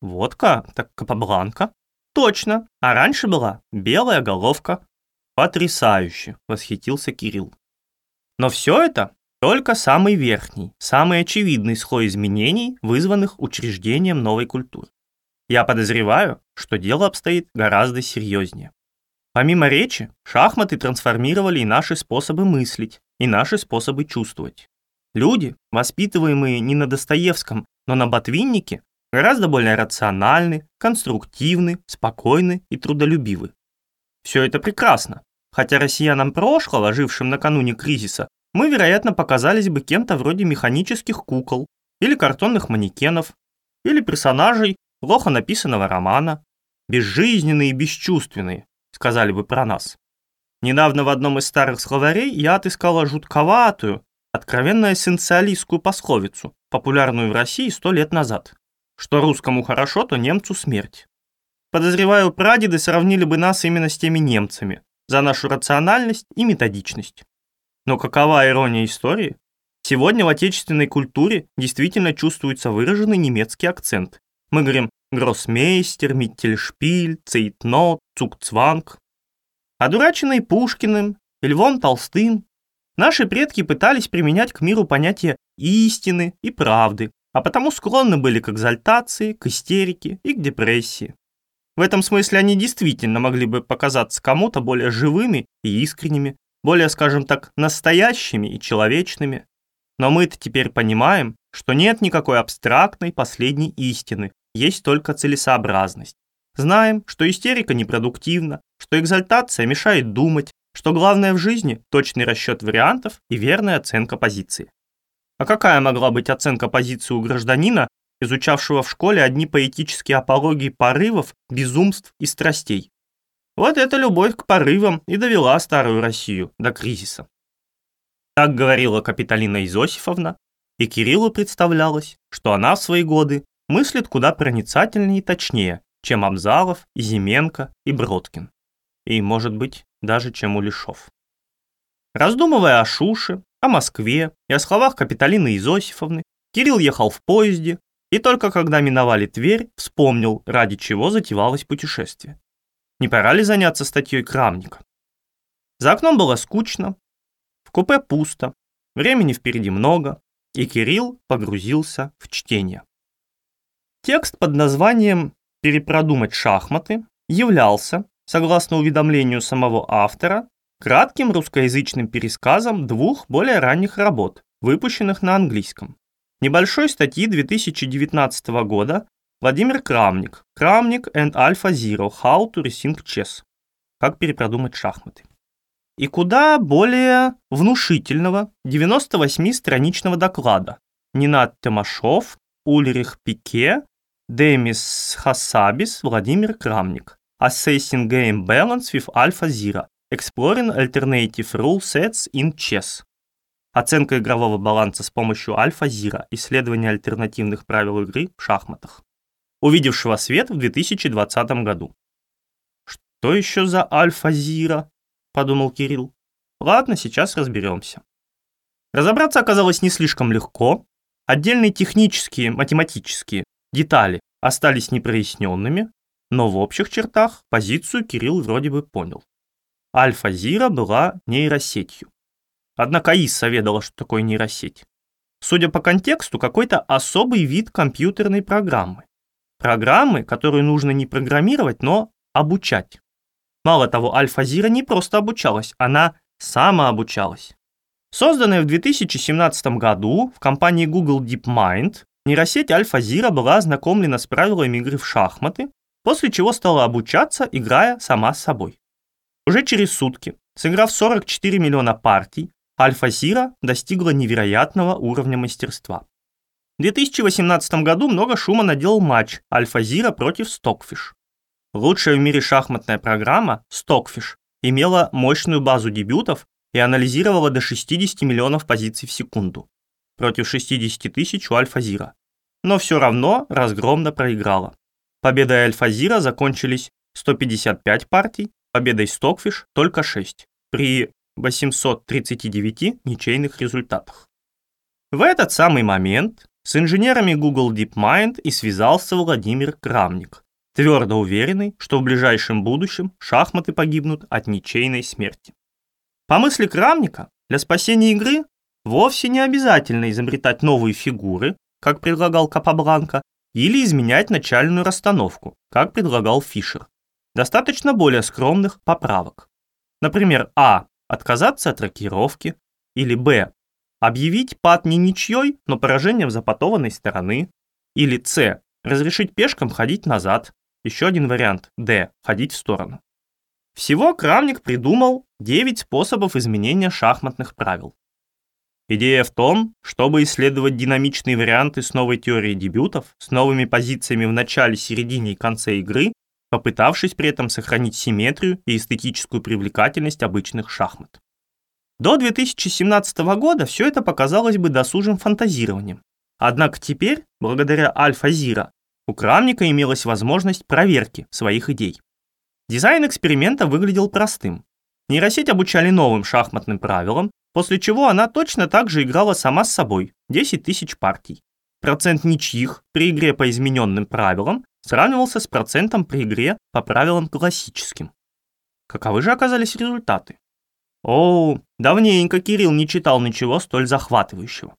Водка? Так Капабланка? Точно, а раньше была белая головка. Потрясающе, восхитился Кирилл. Но все это только самый верхний, самый очевидный слой изменений, вызванных учреждением новой культуры. Я подозреваю, что дело обстоит гораздо серьезнее. Помимо речи, шахматы трансформировали и наши способы мыслить, и наши способы чувствовать. Люди, воспитываемые не на Достоевском, но на Ботвиннике, гораздо более рациональны, конструктивны, спокойны и трудолюбивы. Все это прекрасно. Хотя россиянам прошлого, жившим накануне кризиса, мы, вероятно, показались бы кем-то вроде механических кукол или картонных манекенов, или персонажей, плохо написанного романа, безжизненные и бесчувственные, сказали бы про нас. Недавно в одном из старых словарей я отыскала жутковатую, откровенно эссенциалистскую пословицу, популярную в России сто лет назад. Что русскому хорошо, то немцу смерть. Подозреваю, прадеды сравнили бы нас именно с теми немцами за нашу рациональность и методичность. Но какова ирония истории? Сегодня в отечественной культуре действительно чувствуется выраженный немецкий акцент, мы говорим гроссмейстер, миттельшпиль, цейтнот, цукцванг. Одураченный Пушкиным и Львом Толстым наши предки пытались применять к миру понятия истины и правды, а потому склонны были к экзальтации, к истерике и к депрессии. В этом смысле они действительно могли бы показаться кому-то более живыми и искренними, более, скажем так, настоящими и человечными. Но мы-то теперь понимаем, что нет никакой абстрактной последней истины, есть только целесообразность. Знаем, что истерика непродуктивна, что экзальтация мешает думать, что главное в жизни – точный расчет вариантов и верная оценка позиции. А какая могла быть оценка позиции у гражданина, изучавшего в школе одни поэтические апологии порывов, безумств и страстей? Вот эта любовь к порывам и довела старую Россию до кризиса. Так говорила Капиталина Изосифовна, и Кириллу представлялось, что она в свои годы мыслит куда проницательнее и точнее, чем Абзалов, Изименко и Бродкин. И, может быть, даже чем Улешов. Раздумывая о Шуше, о Москве и о словах Капиталины Изосифовны, Кирилл ехал в поезде, и только когда миновали Тверь, вспомнил, ради чего затевалось путешествие. Не пора ли заняться статьей Крамника? За окном было скучно, в купе пусто, времени впереди много, и Кирилл погрузился в чтение. Текст под названием «Перепродумать шахматы» являлся, согласно уведомлению самого автора, кратким русскоязычным пересказом двух более ранних работ, выпущенных на английском. Небольшой статьи 2019 года Владимир Крамник, Крамник and Alpha Zero, How to Rethink Chess, как перепродумать шахматы. И куда более внушительного 98-страничного доклада Нинат Тимошов, Ульрих Пике, Демис Хасабис, Владимир Крамник. Assessing Game Balance with Alpha. Exploring Alternative Rule Sets in Chess. Оценка игрового баланса с помощью Альфа-Зира. Исследование альтернативных правил игры в шахматах. Увидевшего свет в 2020 году. «Что еще за Альфа-Зира?» – подумал Кирилл. «Ладно, сейчас разберемся». Разобраться оказалось не слишком легко. Отдельные технические, математические детали остались непроясненными, но в общих чертах позицию Кирилл вроде бы понял. Альфа-Зира была нейросетью. Однако ИСа ведала, что такое нейросеть. Судя по контексту, какой-то особый вид компьютерной программы. Программы, которую нужно не программировать, но обучать. Мало того, Альфа-Зира не просто обучалась, она самообучалась. Созданная в 2017 году в компании Google DeepMind, нейросеть Альфа-Зира была ознакомлена с правилами игры в шахматы, после чего стала обучаться, играя сама с собой. Уже через сутки, сыграв 44 миллиона партий, Альфа-Зира достигла невероятного уровня мастерства. В 2018 году много шума наделал матч Альфа-Зира против Stockfish. Лучшая в мире шахматная программа Stockfish имела мощную базу дебютов и анализировала до 60 миллионов позиций в секунду против 60 тысяч у Альфа-Зира. Но все равно разгромно проиграла. Победой Альфа-Зира закончились 155 партий, победой Stockfish только 6 при 839 ничейных результатах. В этот самый момент с инженерами Google DeepMind и связался Владимир Крамник, твердо уверенный, что в ближайшем будущем шахматы погибнут от ничейной смерти. По мысли Крамника, для спасения игры вовсе не обязательно изобретать новые фигуры, как предлагал Капабланка, или изменять начальную расстановку, как предлагал Фишер. Достаточно более скромных поправок. Например, А отказаться от рокировки, или Б, объявить пад не ничьей, но поражением запатованной стороны, или С, разрешить пешкам ходить назад, еще один вариант, Д, ходить в сторону. Всего Крамник придумал 9 способов изменения шахматных правил. Идея в том, чтобы исследовать динамичные варианты с новой теорией дебютов, с новыми позициями в начале, середине и конце игры попытавшись при этом сохранить симметрию и эстетическую привлекательность обычных шахмат. До 2017 года все это показалось бы досужим фантазированием. Однако теперь, благодаря Альфа-Зира, у Крамника имелась возможность проверки своих идей. Дизайн эксперимента выглядел простым. Нейросеть обучали новым шахматным правилам, после чего она точно так же играла сама с собой 10 тысяч партий. Процент ничьих при игре по измененным правилам сравнивался с процентом при игре по правилам классическим. Каковы же оказались результаты? О, давненько Кирилл не читал ничего столь захватывающего.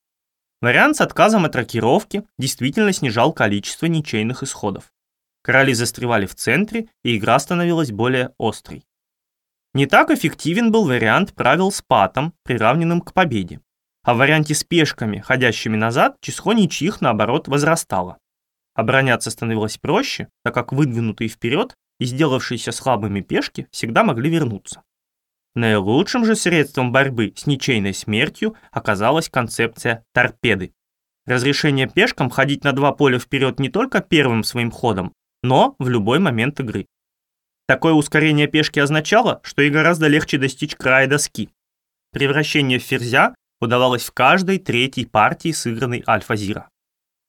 Вариант с отказом от рокировки действительно снижал количество ничейных исходов. Короли застревали в центре, и игра становилась более острой. Не так эффективен был вариант правил с патом, приравненным к победе. А в варианте с пешками, ходящими назад, число ничьих, наоборот, возрастало. Обороняться становилось проще, так как выдвинутые вперед и сделавшиеся слабыми пешки всегда могли вернуться. Наилучшим же средством борьбы с ничейной смертью оказалась концепция торпеды. Разрешение пешкам ходить на два поля вперед не только первым своим ходом, но в любой момент игры. Такое ускорение пешки означало, что и гораздо легче достичь края доски. Превращение в ферзя удавалось в каждой третьей партии сыгранной Альфа-Зира.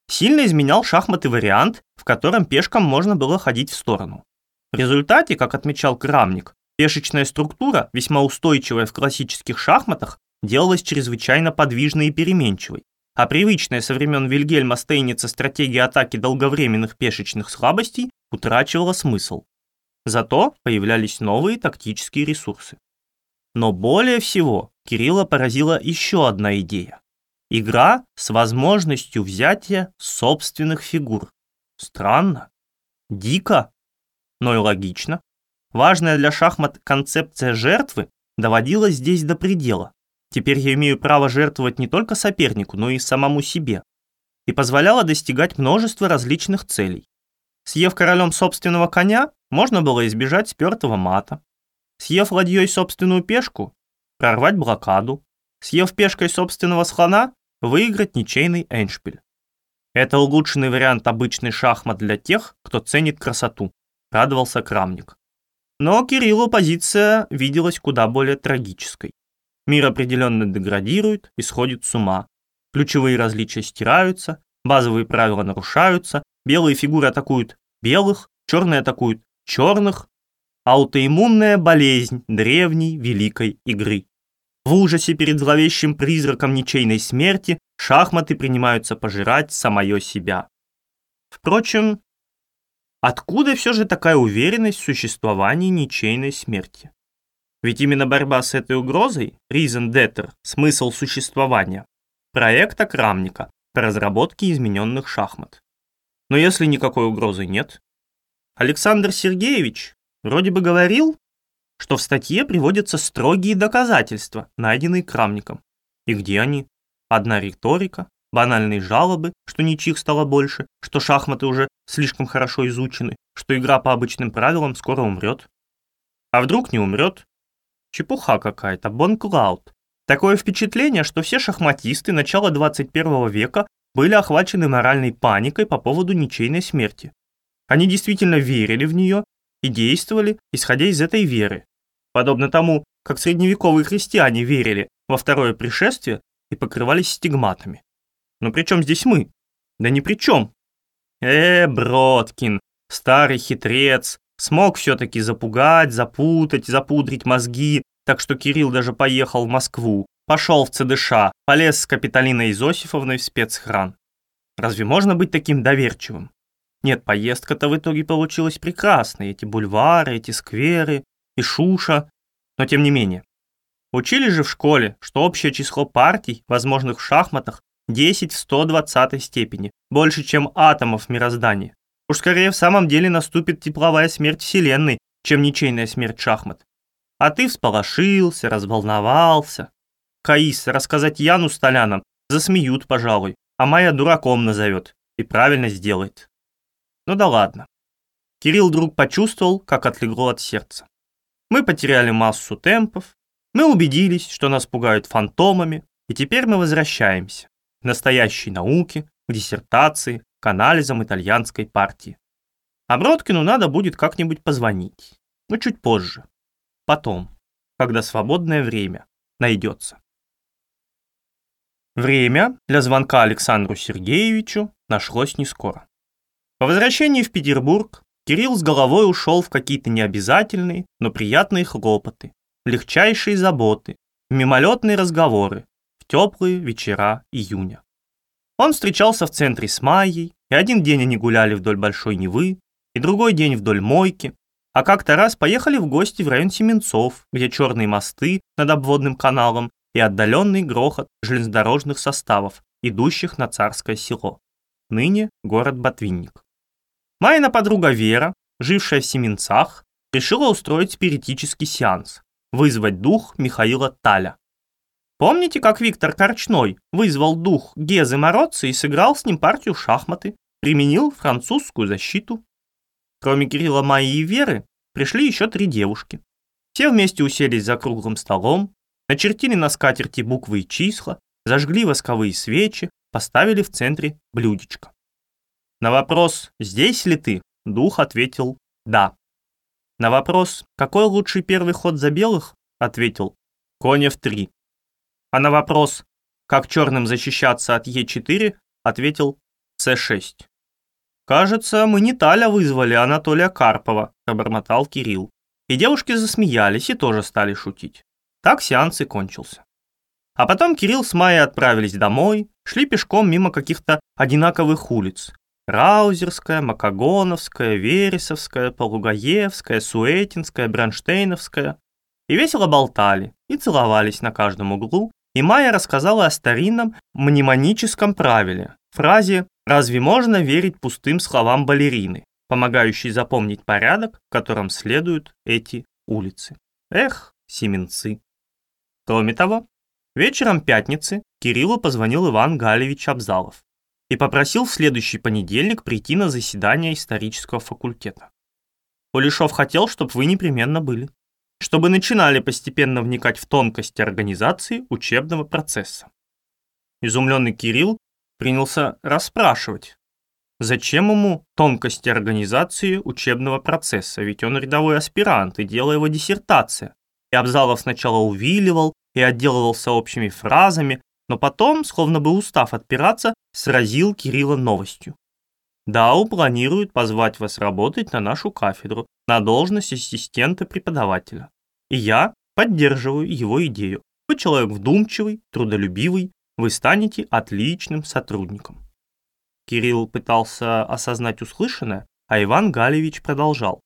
Сильно изменял шахматы вариант, в котором пешкам можно было ходить в сторону. В результате, как отмечал Крамник, пешечная структура, весьма устойчивая в классических шахматах, делалась чрезвычайно подвижной и переменчивой, а привычная со времен Вильгельма Стейница стратегия атаки долговременных пешечных слабостей утрачивала смысл. Зато появлялись новые тактические ресурсы. Но более всего Кирилла поразила еще одна идея. Игра с возможностью взятия собственных фигур. Странно. Дико. Но и логично. Важная для шахмат концепция жертвы доводилась здесь до предела. Теперь я имею право жертвовать не только сопернику, но и самому себе. И позволяла достигать множества различных целей. Съев королем собственного коня, можно было избежать спертого мата. Съев ладьей собственную пешку, прорвать блокаду. Съев пешкой собственного слона, выиграть ничейный эндшпиль. Это улучшенный вариант обычный шахмат для тех, кто ценит красоту, радовался Крамник. Но Кириллу позиция виделась куда более трагической. Мир определенно деградирует и сходит с ума. Ключевые различия стираются, базовые правила нарушаются, белые фигуры атакуют белых, черные атакуют черных. Аутоиммунная болезнь древней великой игры. В ужасе перед зловещим призраком ничейной смерти шахматы принимаются пожирать самое себя. Впрочем, откуда все же такая уверенность в существовании ничейной смерти? Ведь именно борьба с этой угрозой, reason deter, смысл существования, проекта Крамника по разработке измененных шахмат. Но если никакой угрозы нет, Александр Сергеевич вроде бы говорил, что в статье приводятся строгие доказательства, найденные Крамником. И где они? Одна риторика, банальные жалобы, что ничьих стало больше, что шахматы уже слишком хорошо изучены, что игра по обычным правилам скоро умрет. А вдруг не умрет, Чепуха какая-то, бонклауд. Такое впечатление, что все шахматисты начала 21 века были охвачены моральной паникой по поводу ничейной смерти. Они действительно верили в нее и действовали, исходя из этой веры. Подобно тому, как средневековые христиане верили во второе пришествие и покрывались стигматами. Но при чем здесь мы? Да ни при чем. Э, Бродкин, старый хитрец, Смог все-таки запугать, запутать, запудрить мозги, так что Кирилл даже поехал в Москву, пошел в ЦДШ, полез с Капитолиной Изосифовной в спецхран. Разве можно быть таким доверчивым? Нет, поездка-то в итоге получилась прекрасной, эти бульвары, эти скверы и Шуша, но тем не менее. Учили же в школе, что общее число партий, возможных в шахматах, 10 в 120 степени, больше, чем атомов в мироздании. Уж скорее в самом деле наступит тепловая смерть Вселенной, чем ничейная смерть шахмат. А ты всполошился, разволновался. Каис, рассказать Яну с Толяном засмеют, пожалуй, а Майя дураком назовет и правильно сделает. Ну да ладно. Кирилл вдруг почувствовал, как отлегло от сердца. Мы потеряли массу темпов, мы убедились, что нас пугают фантомами, и теперь мы возвращаемся к настоящей науке, к диссертации, к анализам итальянской партии. А Бродкину надо будет как-нибудь позвонить. Но чуть позже. Потом, когда свободное время найдется. Время для звонка Александру Сергеевичу нашлось не скоро. По возвращении в Петербург Кирилл с головой ушел в какие-то необязательные, но приятные хлопоты, легчайшие заботы, мимолетные разговоры, в теплые вечера июня. Он встречался в центре с Майей, и один день они гуляли вдоль Большой Невы, и другой день вдоль Мойки, а как-то раз поехали в гости в район Семенцов, где черные мосты над обводным каналом и отдаленный грохот железнодорожных составов, идущих на царское село. Ныне город Ботвинник. Майна подруга Вера, жившая в Семенцах, решила устроить спиритический сеанс, вызвать дух Михаила Таля. Помните, как Виктор Корчной вызвал дух Гезы Мороцци и сыграл с ним партию шахматы, применил французскую защиту? Кроме Кирилла, Майи и Веры, пришли еще три девушки. Все вместе уселись за круглым столом, начертили на скатерти буквы и числа, зажгли восковые свечи, поставили в центре блюдечко. На вопрос «Здесь ли ты?» дух ответил «Да». На вопрос «Какой лучший первый ход за белых?» ответил «Коня в три». А на вопрос Как черным защищаться от Е4, ответил С6. «Кажется, мы не Таля вызвали, а Анатолия Карпова», – пробормотал Кирилл. И девушки засмеялись и тоже стали шутить. Так сеанс и кончился. А потом Кирилл с Майей отправились домой, шли пешком мимо каких-то одинаковых улиц. Раузерская, Макогоновская, Вересовская, Полугаевская, Суэтинская, Бронштейновская. И весело болтали, и целовались на каждом углу, и Майя рассказала о старинном мнемоническом правиле, фразе «Разве можно верить пустым словам балерины?» помогающей запомнить порядок, в котором следуют эти улицы. Эх, семенцы. Кроме того, вечером пятницы Кириллу позвонил Иван Галевич Абзалов и попросил в следующий понедельник прийти на заседание исторического факультета. Полишов хотел, чтобы вы непременно были чтобы начинали постепенно вникать в тонкости организации учебного процесса. Изумленный Кирилл принялся расспрашивать, зачем ему тонкости организации учебного процесса, ведь он рядовой аспирант и дело его диссертация. И Абзалов сначала увиливал и отделывался общими фразами, но потом, словно бы устав отпираться, сразил Кирилла новостью. Дау планирует позвать вас работать на нашу кафедру на должность ассистента преподавателя. И я поддерживаю его идею. Вы человек вдумчивый, трудолюбивый, вы станете отличным сотрудником. Кирилл пытался осознать услышанное, а Иван Галевич продолжал.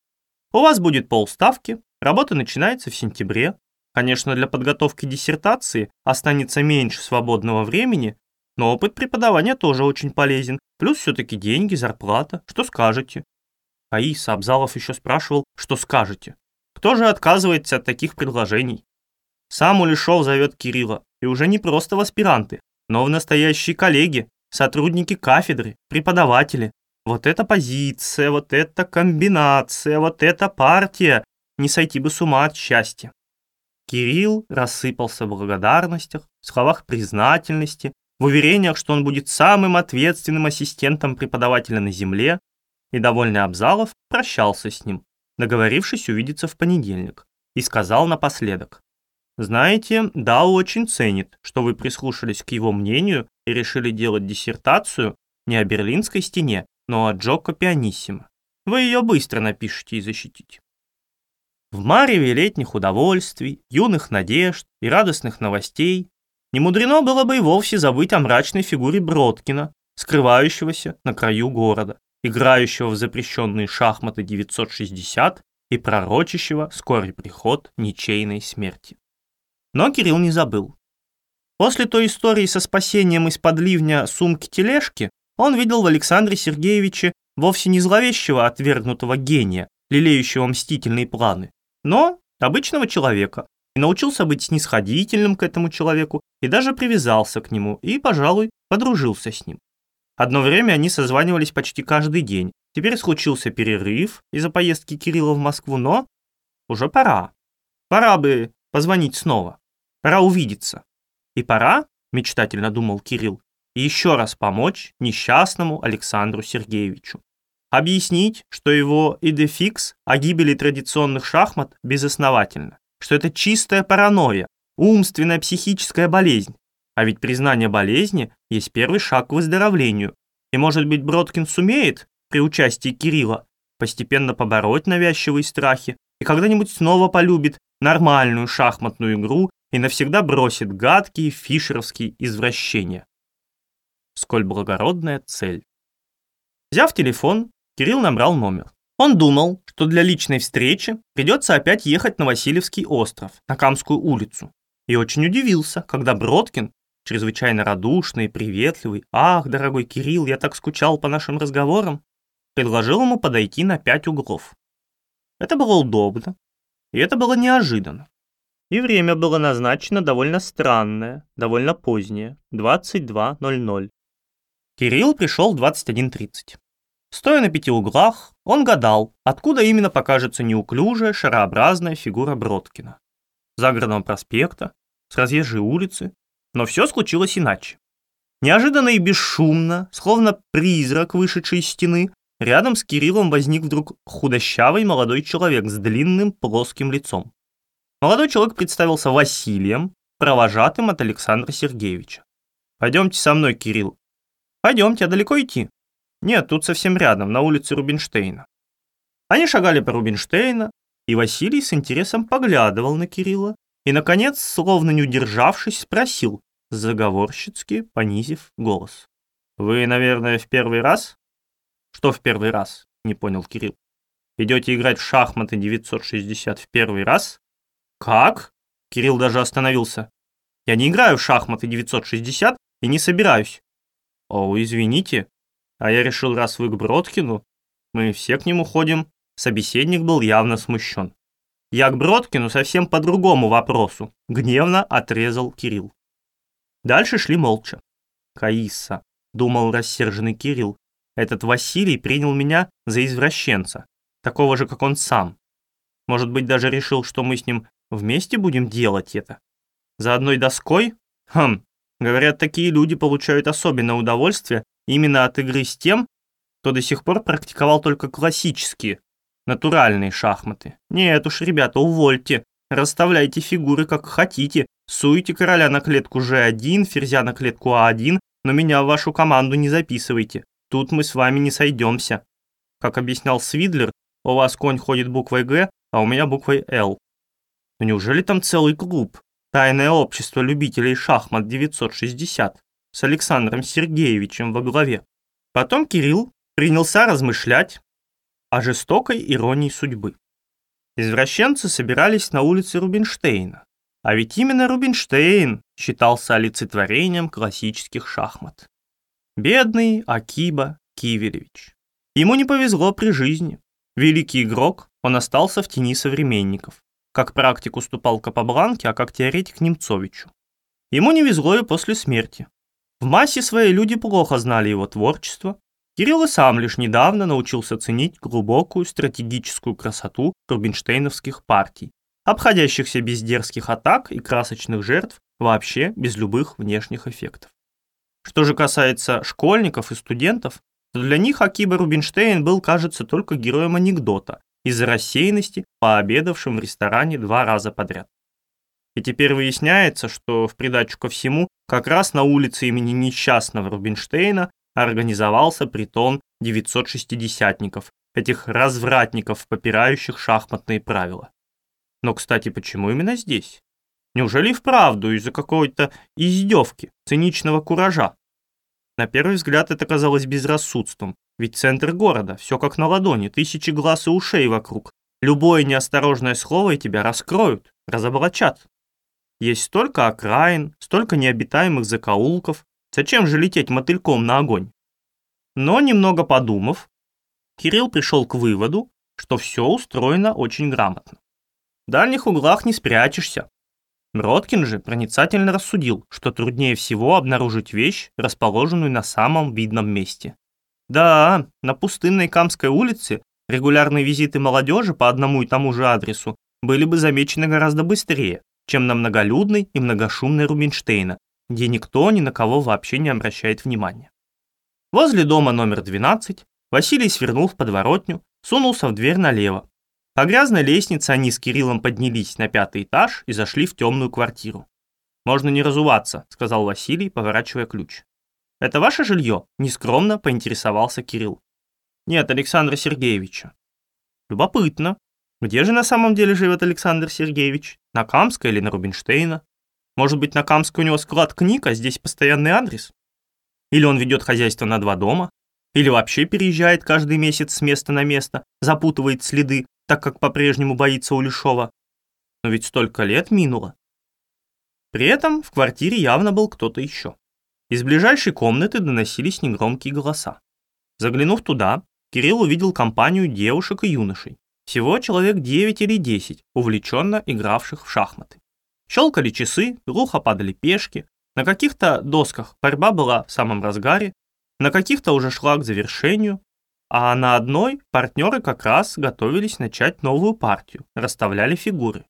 У вас будет полставки, работа начинается в сентябре. Конечно, для подготовки диссертации останется меньше свободного времени, но опыт преподавания тоже очень полезен. Плюс все-таки деньги, зарплата. Что скажете? Аиса Абзалов еще спрашивал, что скажете. Кто же отказывается от таких предложений? Сам Улешов зовет Кирилла, и уже не просто в аспиранты, но в настоящие коллеги, сотрудники кафедры, преподаватели. Вот эта позиция, вот эта комбинация, вот эта партия. Не сойти бы с ума от счастья. Кирилл рассыпался в благодарностях, в словах признательности, в уверениях, что он будет самым ответственным ассистентом преподавателя на земле, и довольный Абзалов прощался с ним, договорившись увидеться в понедельник, и сказал напоследок. «Знаете, Дау очень ценит, что вы прислушались к его мнению и решили делать диссертацию не о Берлинской стене, но о Джоко Пианиссимо. Вы ее быстро напишете и защитите». В мареве летних удовольствий, юных надежд и радостных новостей не мудрено было бы и вовсе забыть о мрачной фигуре Бродкина, скрывающегося на краю города, играющего в запрещенные шахматы 960 и пророчащего скорый приход ничейной смерти. Но Кирилл не забыл. После той истории со спасением из-под ливня сумки-тележки он видел в Александре Сергеевиче вовсе не зловещего отвергнутого гения, лелеющего мстительные планы, но обычного человека, и научился быть снисходительным к этому человеку, и даже привязался к нему, и, пожалуй, подружился с ним. Одно время они созванивались почти каждый день. Теперь случился перерыв из-за поездки Кирилла в Москву, но уже пора. Пора бы позвонить снова. Пора увидеться. И пора, мечтательно думал Кирилл, еще раз помочь несчастному Александру Сергеевичу. Объяснить, что его идефикс о гибели традиционных шахмат безосновательно, что это чистая паранойя, умственная психическая болезнь, а ведь признание болезни есть первый шаг к выздоровлению. И может быть Бродкин сумеет, при участии Кирилла, постепенно побороть навязчивые страхи и когда-нибудь снова полюбит нормальную шахматную игру и навсегда бросит гадкие фишеровские извращения. Сколь благородная цель. Взяв телефон, Кирилл набрал номер. Он думал, что для личной встречи придется опять ехать на Васильевский остров, на Камскую улицу. И очень удивился, когда Бродкин чрезвычайно радушный, приветливый. «Ах, дорогой Кирилл, я так скучал по нашим разговорам!» предложил ему подойти на пять углов. Это было удобно, и это было неожиданно. И время было назначено довольно странное, довольно позднее, 22.00. Кирилл пришел в 21.30. Стоя на пяти углах, он гадал, откуда именно покажется неуклюжая, шарообразная фигура Бродкина. Загородного проспекта, с разъезжей улицы но все случилось иначе. Неожиданно и бесшумно, словно призрак, вышедший из стены, рядом с Кириллом возник вдруг худощавый молодой человек с длинным плоским лицом. Молодой человек представился Василием, провожатым от Александра Сергеевича. Пойдемте со мной, Кирилл. Пойдемте, а далеко идти? Нет, тут совсем рядом, на улице Рубинштейна. Они шагали по Рубинштейна, и Василий с интересом поглядывал на Кирилла и, наконец, словно не удержавшись, спросил, заговорщицки понизив голос. «Вы, наверное, в первый раз?» «Что в первый раз?» — не понял Кирилл. «Идете играть в шахматы 960 в первый раз?» «Как?» — Кирилл даже остановился. «Я не играю в шахматы 960 и не собираюсь». «О, извините. А я решил, раз вы к Бродкину, мы все к нему ходим». Собеседник был явно смущен. «Я к Бродкину совсем по другому вопросу», — гневно отрезал Кирилл. Дальше шли молча. «Каиса», — думал рассерженный Кирилл, «этот Василий принял меня за извращенца, такого же, как он сам. Может быть, даже решил, что мы с ним вместе будем делать это? За одной доской? Хм, говорят, такие люди получают особенное удовольствие именно от игры с тем, кто до сих пор практиковал только классические, натуральные шахматы. Нет уж, ребята, увольте, расставляйте фигуры как хотите, Суете короля на клетку G1, ферзя на клетку А1, но меня в вашу команду не записывайте. Тут мы с вами не сойдемся. Как объяснял Свидлер, у вас конь ходит буквой Г, а у меня буквой Л. Но неужели там целый клуб? Тайное общество любителей шахмат 960 с Александром Сергеевичем во главе. Потом Кирилл принялся размышлять о жестокой иронии судьбы. Извращенцы собирались на улице Рубинштейна. А ведь именно Рубинштейн считался олицетворением классических шахмат. Бедный Акиба Киверевич. Ему не повезло при жизни. Великий игрок, он остался в тени современников. Как практик уступал Капабланке, а как теоретик Немцовичу. Ему не везло и после смерти. В массе своей люди плохо знали его творчество. Кирилл и сам лишь недавно научился ценить глубокую стратегическую красоту рубинштейновских партий, обходящихся без дерзких атак и красочных жертв, вообще без любых внешних эффектов. Что же касается школьников и студентов, то для них Акиба Рубинштейн был, кажется, только героем анекдота из-за рассеянности, пообедавшим в ресторане два раза подряд. И теперь выясняется, что в придачу ко всему, как раз на улице имени несчастного Рубинштейна организовался притон 960-ников, этих развратников, попирающих шахматные правила. Но, кстати, почему именно здесь? Неужели вправду из-за какой-то издевки, циничного куража? На первый взгляд это казалось безрассудством, ведь центр города, все как на ладони, тысячи глаз и ушей вокруг. Любое неосторожное слово и тебя раскроют, разоблачат. Есть столько окраин, столько необитаемых закоулков, зачем же лететь мотыльком на огонь? Но, немного подумав, Кирилл пришел к выводу, что все устроено очень грамотно. В дальних углах не спрячешься. Роткин же проницательно рассудил, что труднее всего обнаружить вещь, расположенную на самом видном месте. Да, на пустынной Камской улице регулярные визиты молодежи по одному и тому же адресу были бы замечены гораздо быстрее, чем на многолюдной и многошумной Рубинштейна, где никто ни на кого вообще не обращает внимания. Возле дома номер 12 Василий свернул в подворотню, сунулся в дверь налево, по грязной лестнице они с Кириллом поднялись на пятый этаж и зашли в темную квартиру. «Можно не разуваться», — сказал Василий, поворачивая ключ. «Это ваше жилье?» — нескромно поинтересовался Кирилл. «Нет, Александра Сергеевича». «Любопытно. Где же на самом деле живет Александр Сергеевич? На Камской или на Рубинштейна? Может быть, на Камской у него склад книг, а здесь постоянный адрес? Или он ведет хозяйство на два дома? Или вообще переезжает каждый месяц с места на место, запутывает следы, так как по-прежнему боится Улешова. Но ведь столько лет минуло. При этом в квартире явно был кто-то еще. Из ближайшей комнаты доносились негромкие голоса. Заглянув туда, Кирилл увидел компанию девушек и юношей. Всего человек 9 или 10, увлеченно игравших в шахматы. Щелкали часы, глухо падали пешки. На каких-то досках борьба была в самом разгаре, на каких-то уже шла к завершению, а на одной партнеры как раз готовились начать новую партию, расставляли фигуры.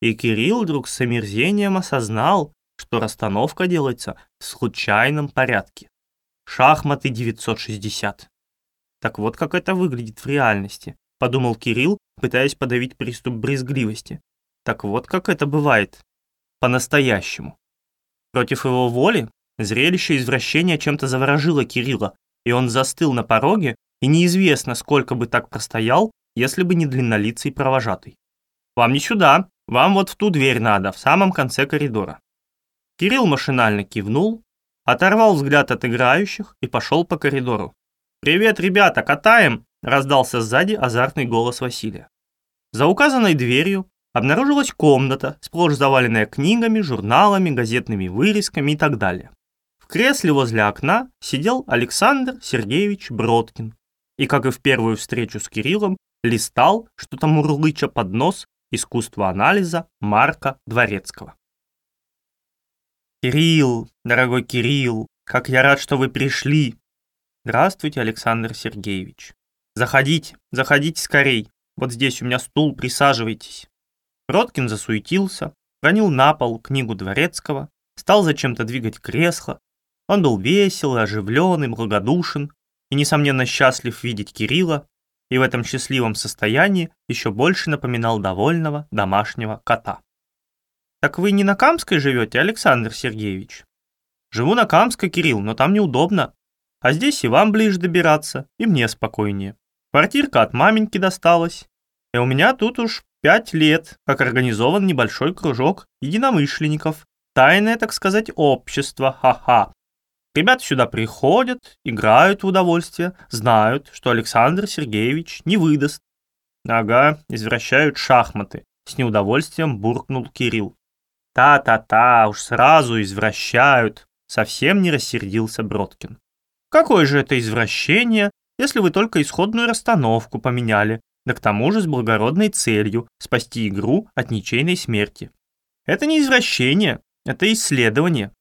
И Кирилл вдруг с омерзением осознал, что расстановка делается в случайном порядке. Шахматы 960. Так вот как это выглядит в реальности, подумал Кирилл, пытаясь подавить приступ брезгливости. Так вот как это бывает по-настоящему. Против его воли Зрелище извращения чем-то заворожило Кирилла, и он застыл на пороге, и неизвестно, сколько бы так простоял, если бы не длиннолицый провожатый. «Вам не сюда, вам вот в ту дверь надо, в самом конце коридора». Кирилл машинально кивнул, оторвал взгляд от играющих и пошел по коридору. «Привет, ребята, катаем!» – раздался сзади азартный голос Василия. За указанной дверью обнаружилась комната, сплошь заваленная книгами, журналами, газетными вырезками и так далее. В кресле возле окна сидел Александр Сергеевич Бродкин и, как и в первую встречу с Кириллом, листал, что-то мурлыча под нос, искусство анализа Марка Дворецкого. «Кирилл, дорогой Кирилл, как я рад, что вы пришли!» «Здравствуйте, Александр Сергеевич. Заходите, заходите скорей. Вот здесь у меня стул, присаживайтесь». Роткин засуетился, ронил на пол книгу Дворецкого, стал зачем-то двигать кресло. Он был весел и оживлен и благодушен, и, несомненно, счастлив видеть Кирилла, и в этом счастливом состоянии еще больше напоминал довольного домашнего кота. «Так вы не на Камской живете, Александр Сергеевич?» «Живу на Камской, Кирилл, но там неудобно. А здесь и вам ближе добираться, и мне спокойнее. Квартирка от маменьки досталась, и у меня тут уж Пять лет, как организован небольшой кружок единомышленников. Тайное, так сказать, общество, ха-ха. Ребята сюда приходят, играют в удовольствие, знают, что Александр Сергеевич не выдаст. Ага, извращают шахматы. С неудовольствием буркнул Кирилл. Та-та-та, уж сразу извращают. Совсем не рассердился Бродкин. Какое же это извращение, если вы только исходную расстановку поменяли, да к тому же с благородной целью спасти игру от ничейной смерти. Это не извращение, это исследование.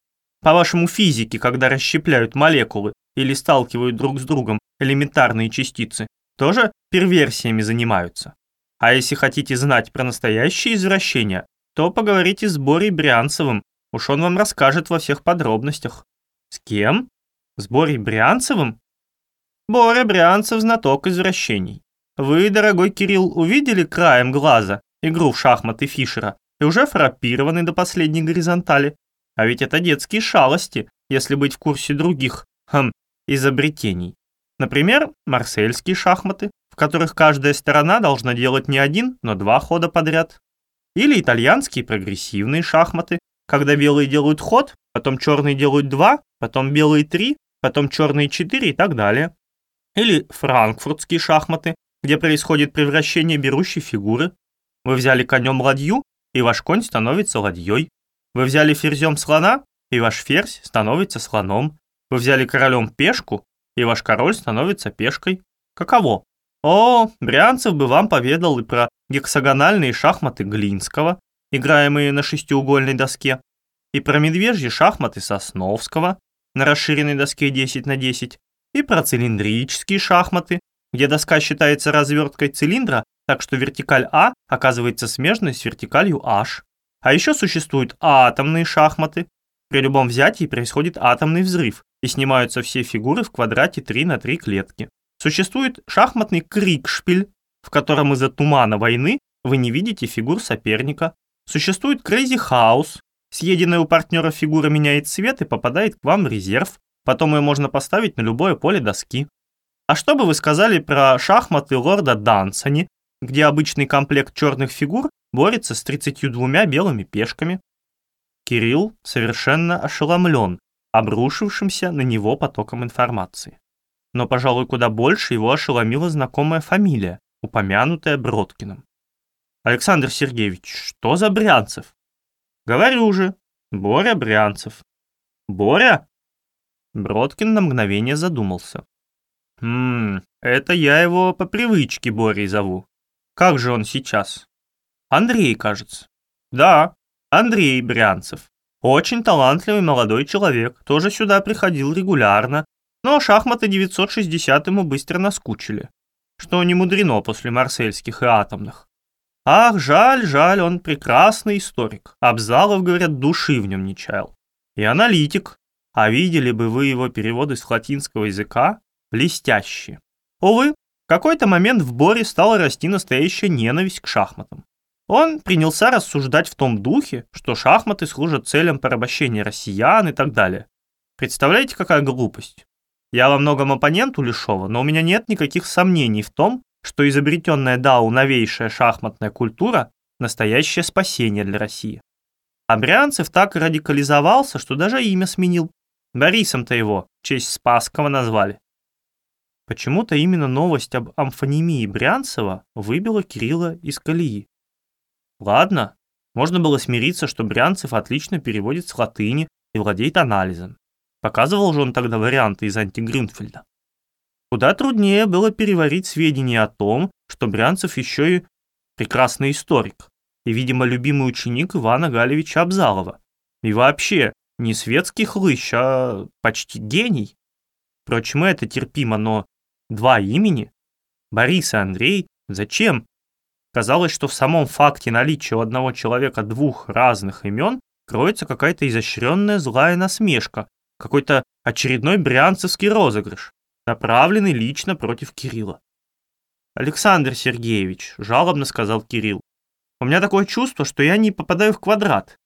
По-вашему, физики, когда расщепляют молекулы или сталкивают друг с другом элементарные частицы, тоже перверсиями занимаются. А если хотите знать про настоящие извращения, то поговорите с Борей Брянцевым, уж он вам расскажет во всех подробностях. С кем? С Борей Брянцевым? Боря Брянцев знаток извращений. Вы, дорогой Кирилл, увидели краем глаза игру в шахматы Фишера и уже фраппированы до последней горизонтали. А ведь это детские шалости, если быть в курсе других, хм, изобретений. Например, марсельские шахматы, в которых каждая сторона должна делать не один, но два хода подряд. Или итальянские прогрессивные шахматы, когда белые делают ход, потом черные делают два, потом белые три, потом черные четыре и так далее. Или франкфуртские шахматы, где происходит превращение берущей фигуры. Вы взяли конем ладью, и ваш конь становится ладьей. Вы взяли ферзем слона, и ваш ферзь становится слоном. Вы взяли королем пешку, и ваш король становится пешкой. Каково? О, Брянцев бы вам поведал и про гексагональные шахматы Глинского, играемые на шестиугольной доске, и про медвежьи шахматы Сосновского на расширенной доске 10 на 10, и про цилиндрические шахматы, где доска считается разверткой цилиндра, так что вертикаль А оказывается смежной с вертикалью H. А еще существуют атомные шахматы. При любом взятии происходит атомный взрыв, и снимаются все фигуры в квадрате 3 на 3 клетки. Существует шахматный крикшпиль, в котором из-за тумана войны вы не видите фигур соперника. Существует Crazy House. Съеденная у партнера фигура меняет цвет и попадает к вам в резерв. Потом ее можно поставить на любое поле доски. А что бы вы сказали про шахматы лорда Дансони, где обычный комплект черных фигур борется с 32 белыми пешками? Кирилл совершенно ошеломлен обрушившимся на него потоком информации. Но, пожалуй, куда больше его ошеломила знакомая фамилия, упомянутая Бродкиным. Александр Сергеевич, что за Брянцев? Говорю же, Боря Брянцев. Боря? Бродкин на мгновение задумался. Ммм, это я его по привычке Борей зову. Как же он сейчас? Андрей, кажется. Да, Андрей Брянцев. Очень талантливый молодой человек, тоже сюда приходил регулярно, но шахматы 960 ему быстро наскучили. Что не мудрено после марсельских и атомных. Ах, жаль, жаль, он прекрасный историк. Абзалов, говорят, души в нем не чаял. И аналитик. А видели бы вы его переводы с латинского языка, блестящие. Увы, в какой-то момент в Боре стала расти настоящая ненависть к шахматам. Он принялся рассуждать в том духе, что шахматы служат целям порабощения россиян и так далее. Представляете, какая глупость? Я во многом оппонент у Лешова, но у меня нет никаких сомнений в том, что изобретенная Дау новейшая шахматная культура – настоящее спасение для России. А Брянцев так радикализовался, что даже имя сменил. Борисом-то его в честь Спасского назвали. Почему-то именно новость об амфонимии Брянцева выбила Кирилла из колеи. Ладно, можно было смириться, что Брянцев отлично переводит с латыни и владеет анализом. Показывал же он тогда варианты из антигрюнфельда. Куда труднее было переварить сведения о том, что Брянцев еще и прекрасный историк и, видимо, любимый ученик Ивана Галевича Абзалова. И вообще, не светский хлыщ, а почти гений. Впрочем, это терпимо, но два имени? Борис и Андрей? Зачем? Казалось, что в самом факте наличия у одного человека двух разных имен кроется какая-то изощренная злая насмешка, какой-то очередной брянцевский розыгрыш, направленный лично против Кирилла. «Александр Сергеевич», — жалобно сказал Кирилл, «у меня такое чувство, что я не попадаю в квадрат.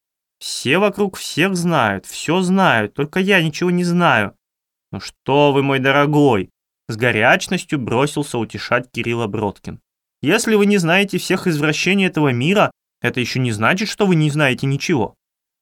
Все вокруг всех знают, все знают, только я ничего не знаю». «Ну что вы, мой дорогой!» — с горячностью бросился утешать Кирилла Бродкин. Если вы не знаете всех извращений этого мира, это еще не значит, что вы не знаете ничего.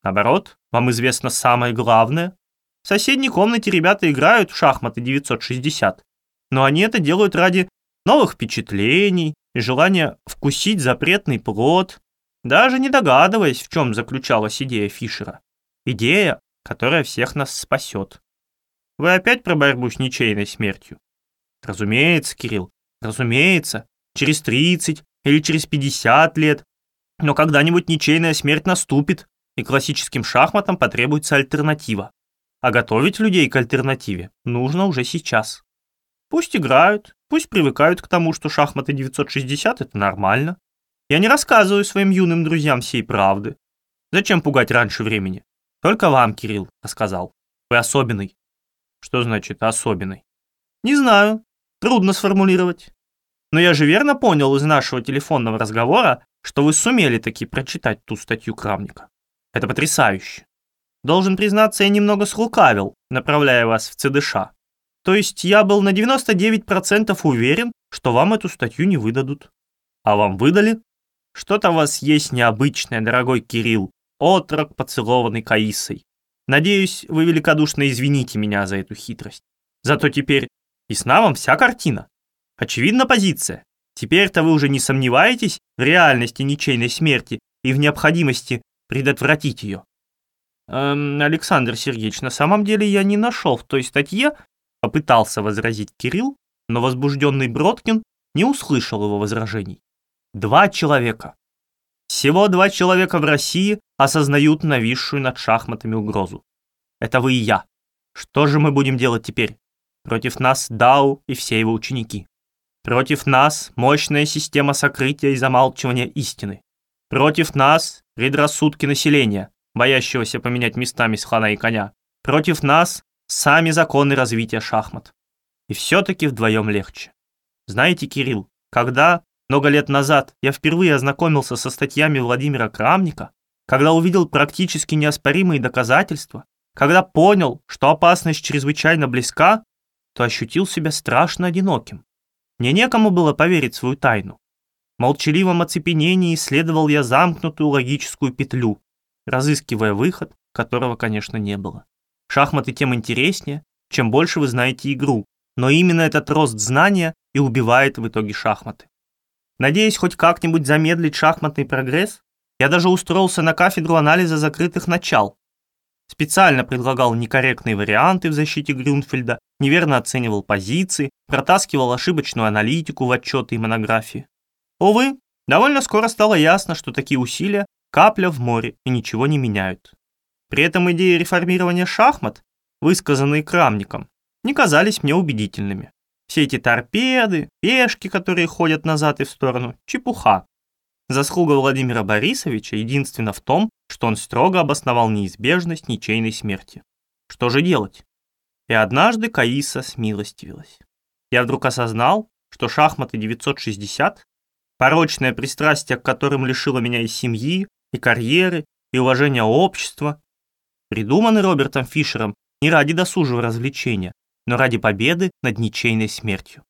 Наоборот, вам известно самое главное. В соседней комнате ребята играют в шахматы 960, но они это делают ради новых впечатлений и желания вкусить запретный плод, даже не догадываясь, в чем заключалась идея Фишера. Идея, которая всех нас спасет. Вы опять про борьбу с ничейной смертью? Разумеется, Кирилл, разумеется через 30 или через 50 лет. Но когда-нибудь ничейная смерть наступит, и классическим шахматам потребуется альтернатива. А готовить людей к альтернативе нужно уже сейчас. Пусть играют, пусть привыкают к тому, что шахматы 960 — это нормально. Я не рассказываю своим юным друзьям всей правды. Зачем пугать раньше времени? Только вам, Кирилл, рассказал. Вы особенный. Что значит особенный? Не знаю. Трудно сформулировать. Но я же верно понял из нашего телефонного разговора, что вы сумели таки прочитать ту статью Крамника. Это потрясающе. Должен признаться, я немного слукавил, направляя вас в ЦДШ. То есть я был на 99% уверен, что вам эту статью не выдадут. А вам выдали? Что-то у вас есть необычное, дорогой Кирилл, отрок, поцелованный Каисой. Надеюсь, вы великодушно извините меня за эту хитрость. Зато теперь и с нам вся картина. Очевидна позиция. Теперь-то вы уже не сомневаетесь в реальности ничейной смерти и в необходимости предотвратить ее. Эм, Александр Сергеевич, на самом деле я не нашел в той статье, попытался возразить Кирилл, но возбужденный Бродкин не услышал его возражений. Два человека. Всего два человека в России осознают нависшую над шахматами угрозу. Это вы и я. Что же мы будем делать теперь? Против нас Дау и все его ученики. Против нас мощная система сокрытия и замалчивания истины. Против нас предрассудки населения, боящегося поменять местами слона и коня. Против нас сами законы развития шахмат. И все-таки вдвоем легче. Знаете, Кирилл, когда много лет назад я впервые ознакомился со статьями Владимира Крамника, когда увидел практически неоспоримые доказательства, когда понял, что опасность чрезвычайно близка, то ощутил себя страшно одиноким. Мне некому было поверить свою тайну. В молчаливом оцепенении исследовал я замкнутую логическую петлю, разыскивая выход, которого, конечно, не было. Шахматы тем интереснее, чем больше вы знаете игру, но именно этот рост знания и убивает в итоге шахматы. Надеясь хоть как-нибудь замедлить шахматный прогресс, я даже устроился на кафедру анализа закрытых начал, специально предлагал некорректные варианты в защите Грюнфельда, неверно оценивал позиции, протаскивал ошибочную аналитику в отчеты и монографии. Увы, довольно скоро стало ясно, что такие усилия – капля в море и ничего не меняют. При этом идеи реформирования шахмат, высказанные Крамником, не казались мне убедительными. Все эти торпеды, пешки, которые ходят назад и в сторону – чепуха. Заслуга Владимира Борисовича единственно в том, что он строго обосновал неизбежность ничейной смерти. Что же делать? И однажды Каиса смилостивилась. Я вдруг осознал, что шахматы 960, порочное пристрастие к которым лишило меня и семьи, и карьеры, и уважения общества, придуманы Робертом Фишером не ради досужего развлечения, но ради победы над ничейной смертью.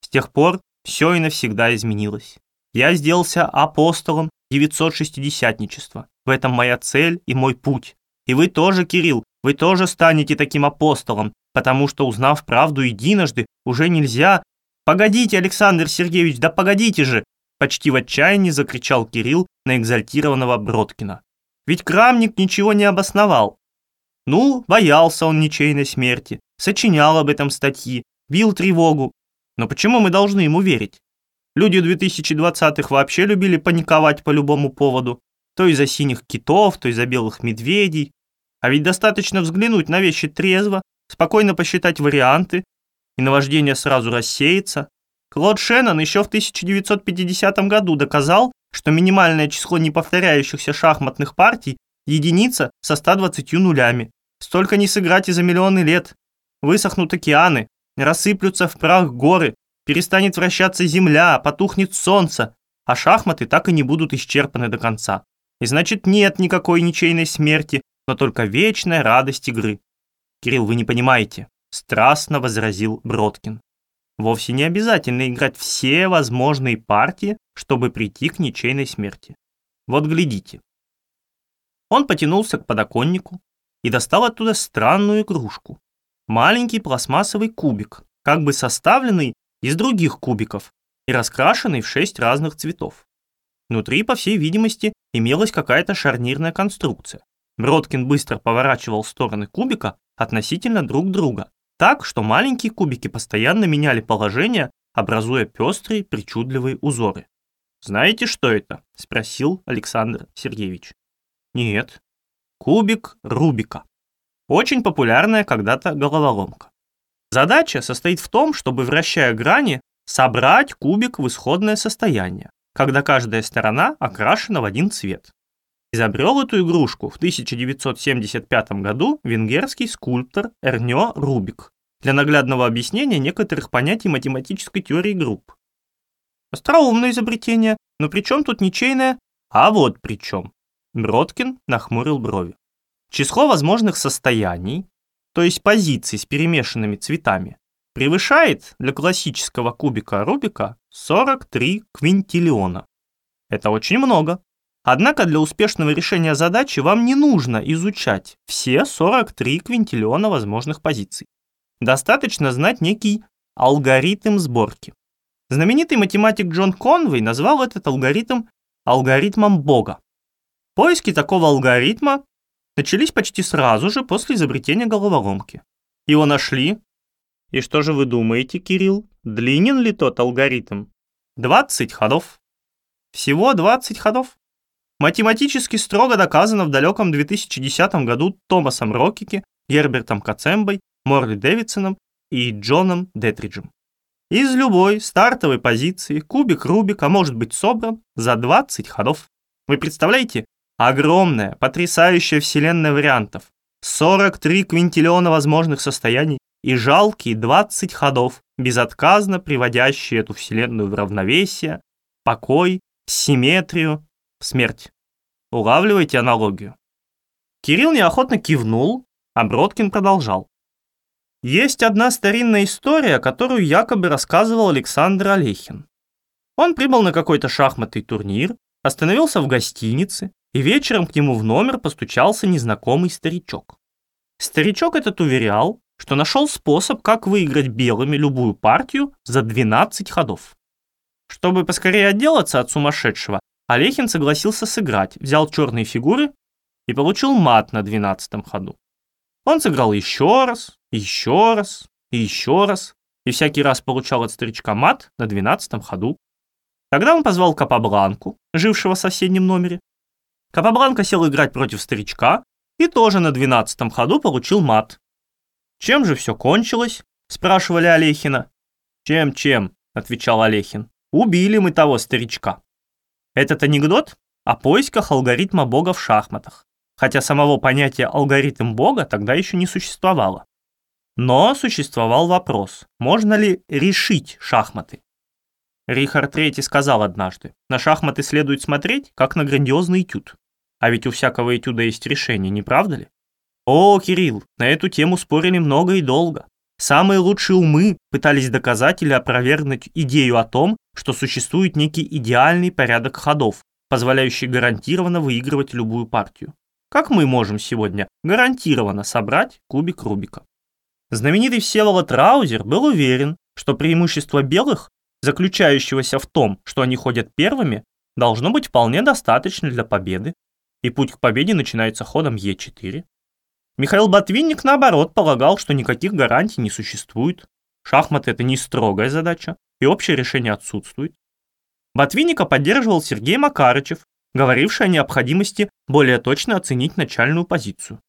С тех пор все и навсегда изменилось. Я сделался апостолом 960-ничества. В этом моя цель и мой путь. И вы тоже, Кирилл, вы тоже станете таким апостолом, потому что, узнав правду единожды, уже нельзя... «Погодите, Александр Сергеевич, да погодите же!» Почти в отчаянии закричал Кирилл на экзальтированного Бродкина. Ведь Крамник ничего не обосновал. Ну, боялся он ничейной смерти, сочинял об этом статьи, бил тревогу. Но почему мы должны ему верить? Люди 2020-х вообще любили паниковать по любому поводу. То из-за синих китов, то из-за белых медведей. А ведь достаточно взглянуть на вещи трезво, спокойно посчитать варианты, и наваждение сразу рассеется. Клод Шеннон еще в 1950 году доказал, что минимальное число неповторяющихся шахматных партий – единица со 120 нулями. Столько не сыграть и за миллионы лет. Высохнут океаны, рассыплются в прах горы, перестанет вращаться земля, потухнет солнце, а шахматы так и не будут исчерпаны до конца. И значит нет никакой ничейной смерти, но только вечная радость игры. Кирилл, вы не понимаете, страстно возразил Бродкин. Вовсе не обязательно играть все возможные партии, чтобы прийти к ничейной смерти. Вот глядите. Он потянулся к подоконнику и достал оттуда странную игрушку. Маленький пластмассовый кубик, как бы составленный из других кубиков и раскрашенный в шесть разных цветов. Внутри, по всей видимости, имелась какая-то шарнирная конструкция. Бродкин быстро поворачивал стороны кубика относительно друг друга, так, что маленькие кубики постоянно меняли положение, образуя пестрые причудливые узоры. «Знаете, что это?» – спросил Александр Сергеевич. «Нет». Кубик Рубика. Очень популярная когда-то головоломка. Задача состоит в том, чтобы, вращая грани, собрать кубик в исходное состояние, когда каждая сторона окрашена в один цвет. Изобрел эту игрушку в 1975 году венгерский скульптор Эрнё Рубик для наглядного объяснения некоторых понятий математической теории групп. Остроумное изобретение, но при чем тут ничейное? А вот при чем. Бродкин нахмурил брови. Число возможных состояний, то есть позиций с перемешанными цветами, превышает для классического кубика Рубика 43 квинтиллиона. Это очень много. Однако для успешного решения задачи вам не нужно изучать все 43 квинтиллиона возможных позиций. Достаточно знать некий алгоритм сборки. Знаменитый математик Джон Конвей назвал этот алгоритм алгоритмом Бога. Поиски такого алгоритма начались почти сразу же после изобретения головоломки. Его нашли. И что же вы думаете, Кирилл, длинен ли тот алгоритм? 20 ходов. Всего 20 ходов. Математически строго доказано в далеком 2010 году Томасом Рокики, Гербертом Кацембой, Морли Дэвидсоном и Джоном Детриджем. Из любой стартовой позиции кубик Рубика может быть собран за 20 ходов. Вы представляете? Огромная, потрясающая вселенная вариантов. 43 квинтиллиона возможных состояний и жалкие 20 ходов, безотказно приводящие эту вселенную в равновесие, покой, симметрию, смерть. Улавливаете аналогию? Кирилл неохотно кивнул, а Бродкин продолжал. Есть одна старинная история, которую якобы рассказывал Александр Олехин. Он прибыл на какой-то шахматный турнир, остановился в гостинице, и вечером к нему в номер постучался незнакомый старичок. Старичок этот уверял, что нашел способ, как выиграть белыми любую партию за 12 ходов. Чтобы поскорее отделаться от сумасшедшего, Олехин согласился сыграть, взял черные фигуры и получил мат на двенадцатом ходу. Он сыграл еще раз, еще раз и еще раз, и всякий раз получал от старичка мат на двенадцатом ходу. Тогда он позвал Капабланку, жившего в соседнем номере. Капабланка сел играть против старичка и тоже на двенадцатом ходу получил мат. «Чем же все кончилось?» – спрашивали Олехина. «Чем-чем?» – отвечал Олехин. «Убили мы того старичка». Этот анекдот о поисках алгоритма бога в шахматах, хотя самого понятия алгоритм бога тогда еще не существовало. Но существовал вопрос, можно ли решить шахматы. Рихард III сказал однажды, на шахматы следует смотреть, как на грандиозный этюд. А ведь у всякого этюда есть решение, не правда ли? О, Кирилл, на эту тему спорили много и долго. Самые лучшие умы пытались доказать или опровергнуть идею о том, что существует некий идеальный порядок ходов, позволяющий гарантированно выигрывать любую партию. Как мы можем сегодня гарантированно собрать кубик Рубика? Знаменитый Всеволод Раузер был уверен, что преимущество белых, заключающегося в том, что они ходят первыми, должно быть вполне достаточно для победы, и путь к победе начинается ходом Е4. Михаил Ботвинник, наоборот, полагал, что никаких гарантий не существует. Шахматы – это не строгая задача, и общее решение отсутствует. Ботвинника поддерживал Сергей Макарычев, говоривший о необходимости более точно оценить начальную позицию.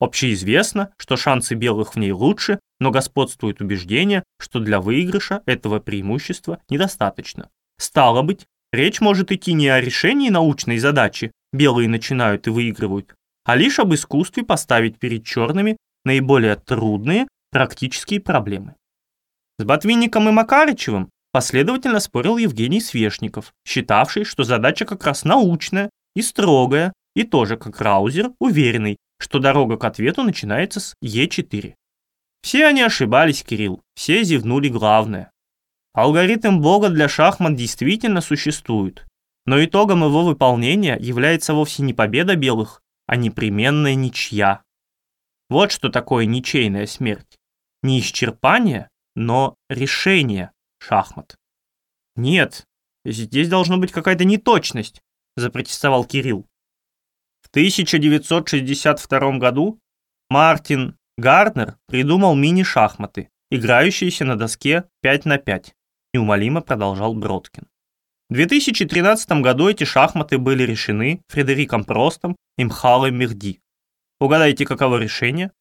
Общеизвестно, что шансы белых в ней лучше, но господствует убеждение, что для выигрыша этого преимущества недостаточно. Стало быть, речь может идти не о решении научной задачи, белые начинают и выигрывают, а лишь об искусстве поставить перед черными наиболее трудные практические проблемы. С Ботвинником и Макарычевым последовательно спорил Евгений Свешников, считавший, что задача как раз научная и строгая, и тоже как Раузер, уверенный, что дорога к ответу начинается с Е4. Все они ошибались, Кирилл, все зевнули главное. Алгоритм Бога для шахмат действительно существует, но итогом его выполнения является вовсе не победа белых, а непременная ничья. Вот что такое ничейная смерть. Не исчерпание, но решение шахмат. Нет, здесь должна быть какая-то неточность, запротестовал Кирилл. В 1962 году Мартин Гарднер придумал мини-шахматы, играющиеся на доске 5 на 5, неумолимо продолжал Бродкин. В 2013 году эти шахматы были решены Фредериком Простом и Мхалой Мехди. Угадайте, каково решение?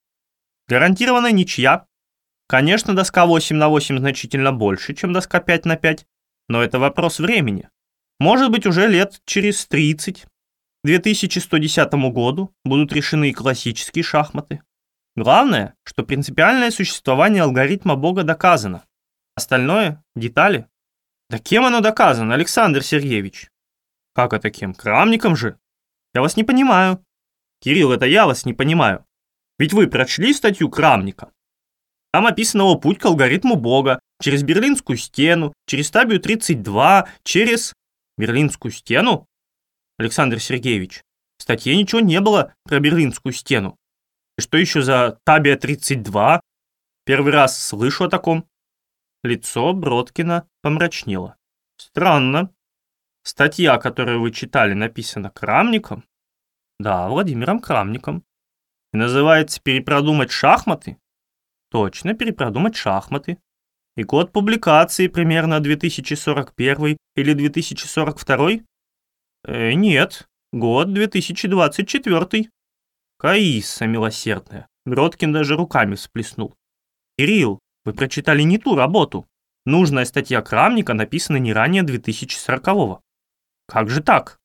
Гарантированная ничья. Конечно, доска 8 на 8 значительно больше, чем доска 5 на 5, но это вопрос времени. Может быть, уже лет через 30. К 2110 году будут решены и классические шахматы. Главное, что принципиальное существование алгоритма Бога доказано. Остальное – детали. Да кем оно доказано, Александр Сергеевич? Как это кем? Крамником же? Я вас не понимаю. Кирилл, это я вас не понимаю. Ведь вы прочли статью Крамника. Там описан его путь к алгоритму Бога, через Берлинскую стену, через табию 32, через... Берлинскую стену? Александр Сергеевич, в статье ничего не было про Берлинскую стену. И что еще за табия 32? Первый раз слышу о таком. Лицо Бродкина помрачнело. Странно. Статья, которую вы читали, написана Крамником? Да, Владимиром Крамником. И называется «Перепродумать шахматы»? Точно, «Перепродумать шахматы». И год публикации примерно 2041 или 2042? Э, нет, год 2024. Каиса милосердная. Бродкин даже руками всплеснул. Кирилл, вы прочитали не ту работу. Нужная статья Крамника написана не ранее 2040-го. Как же так?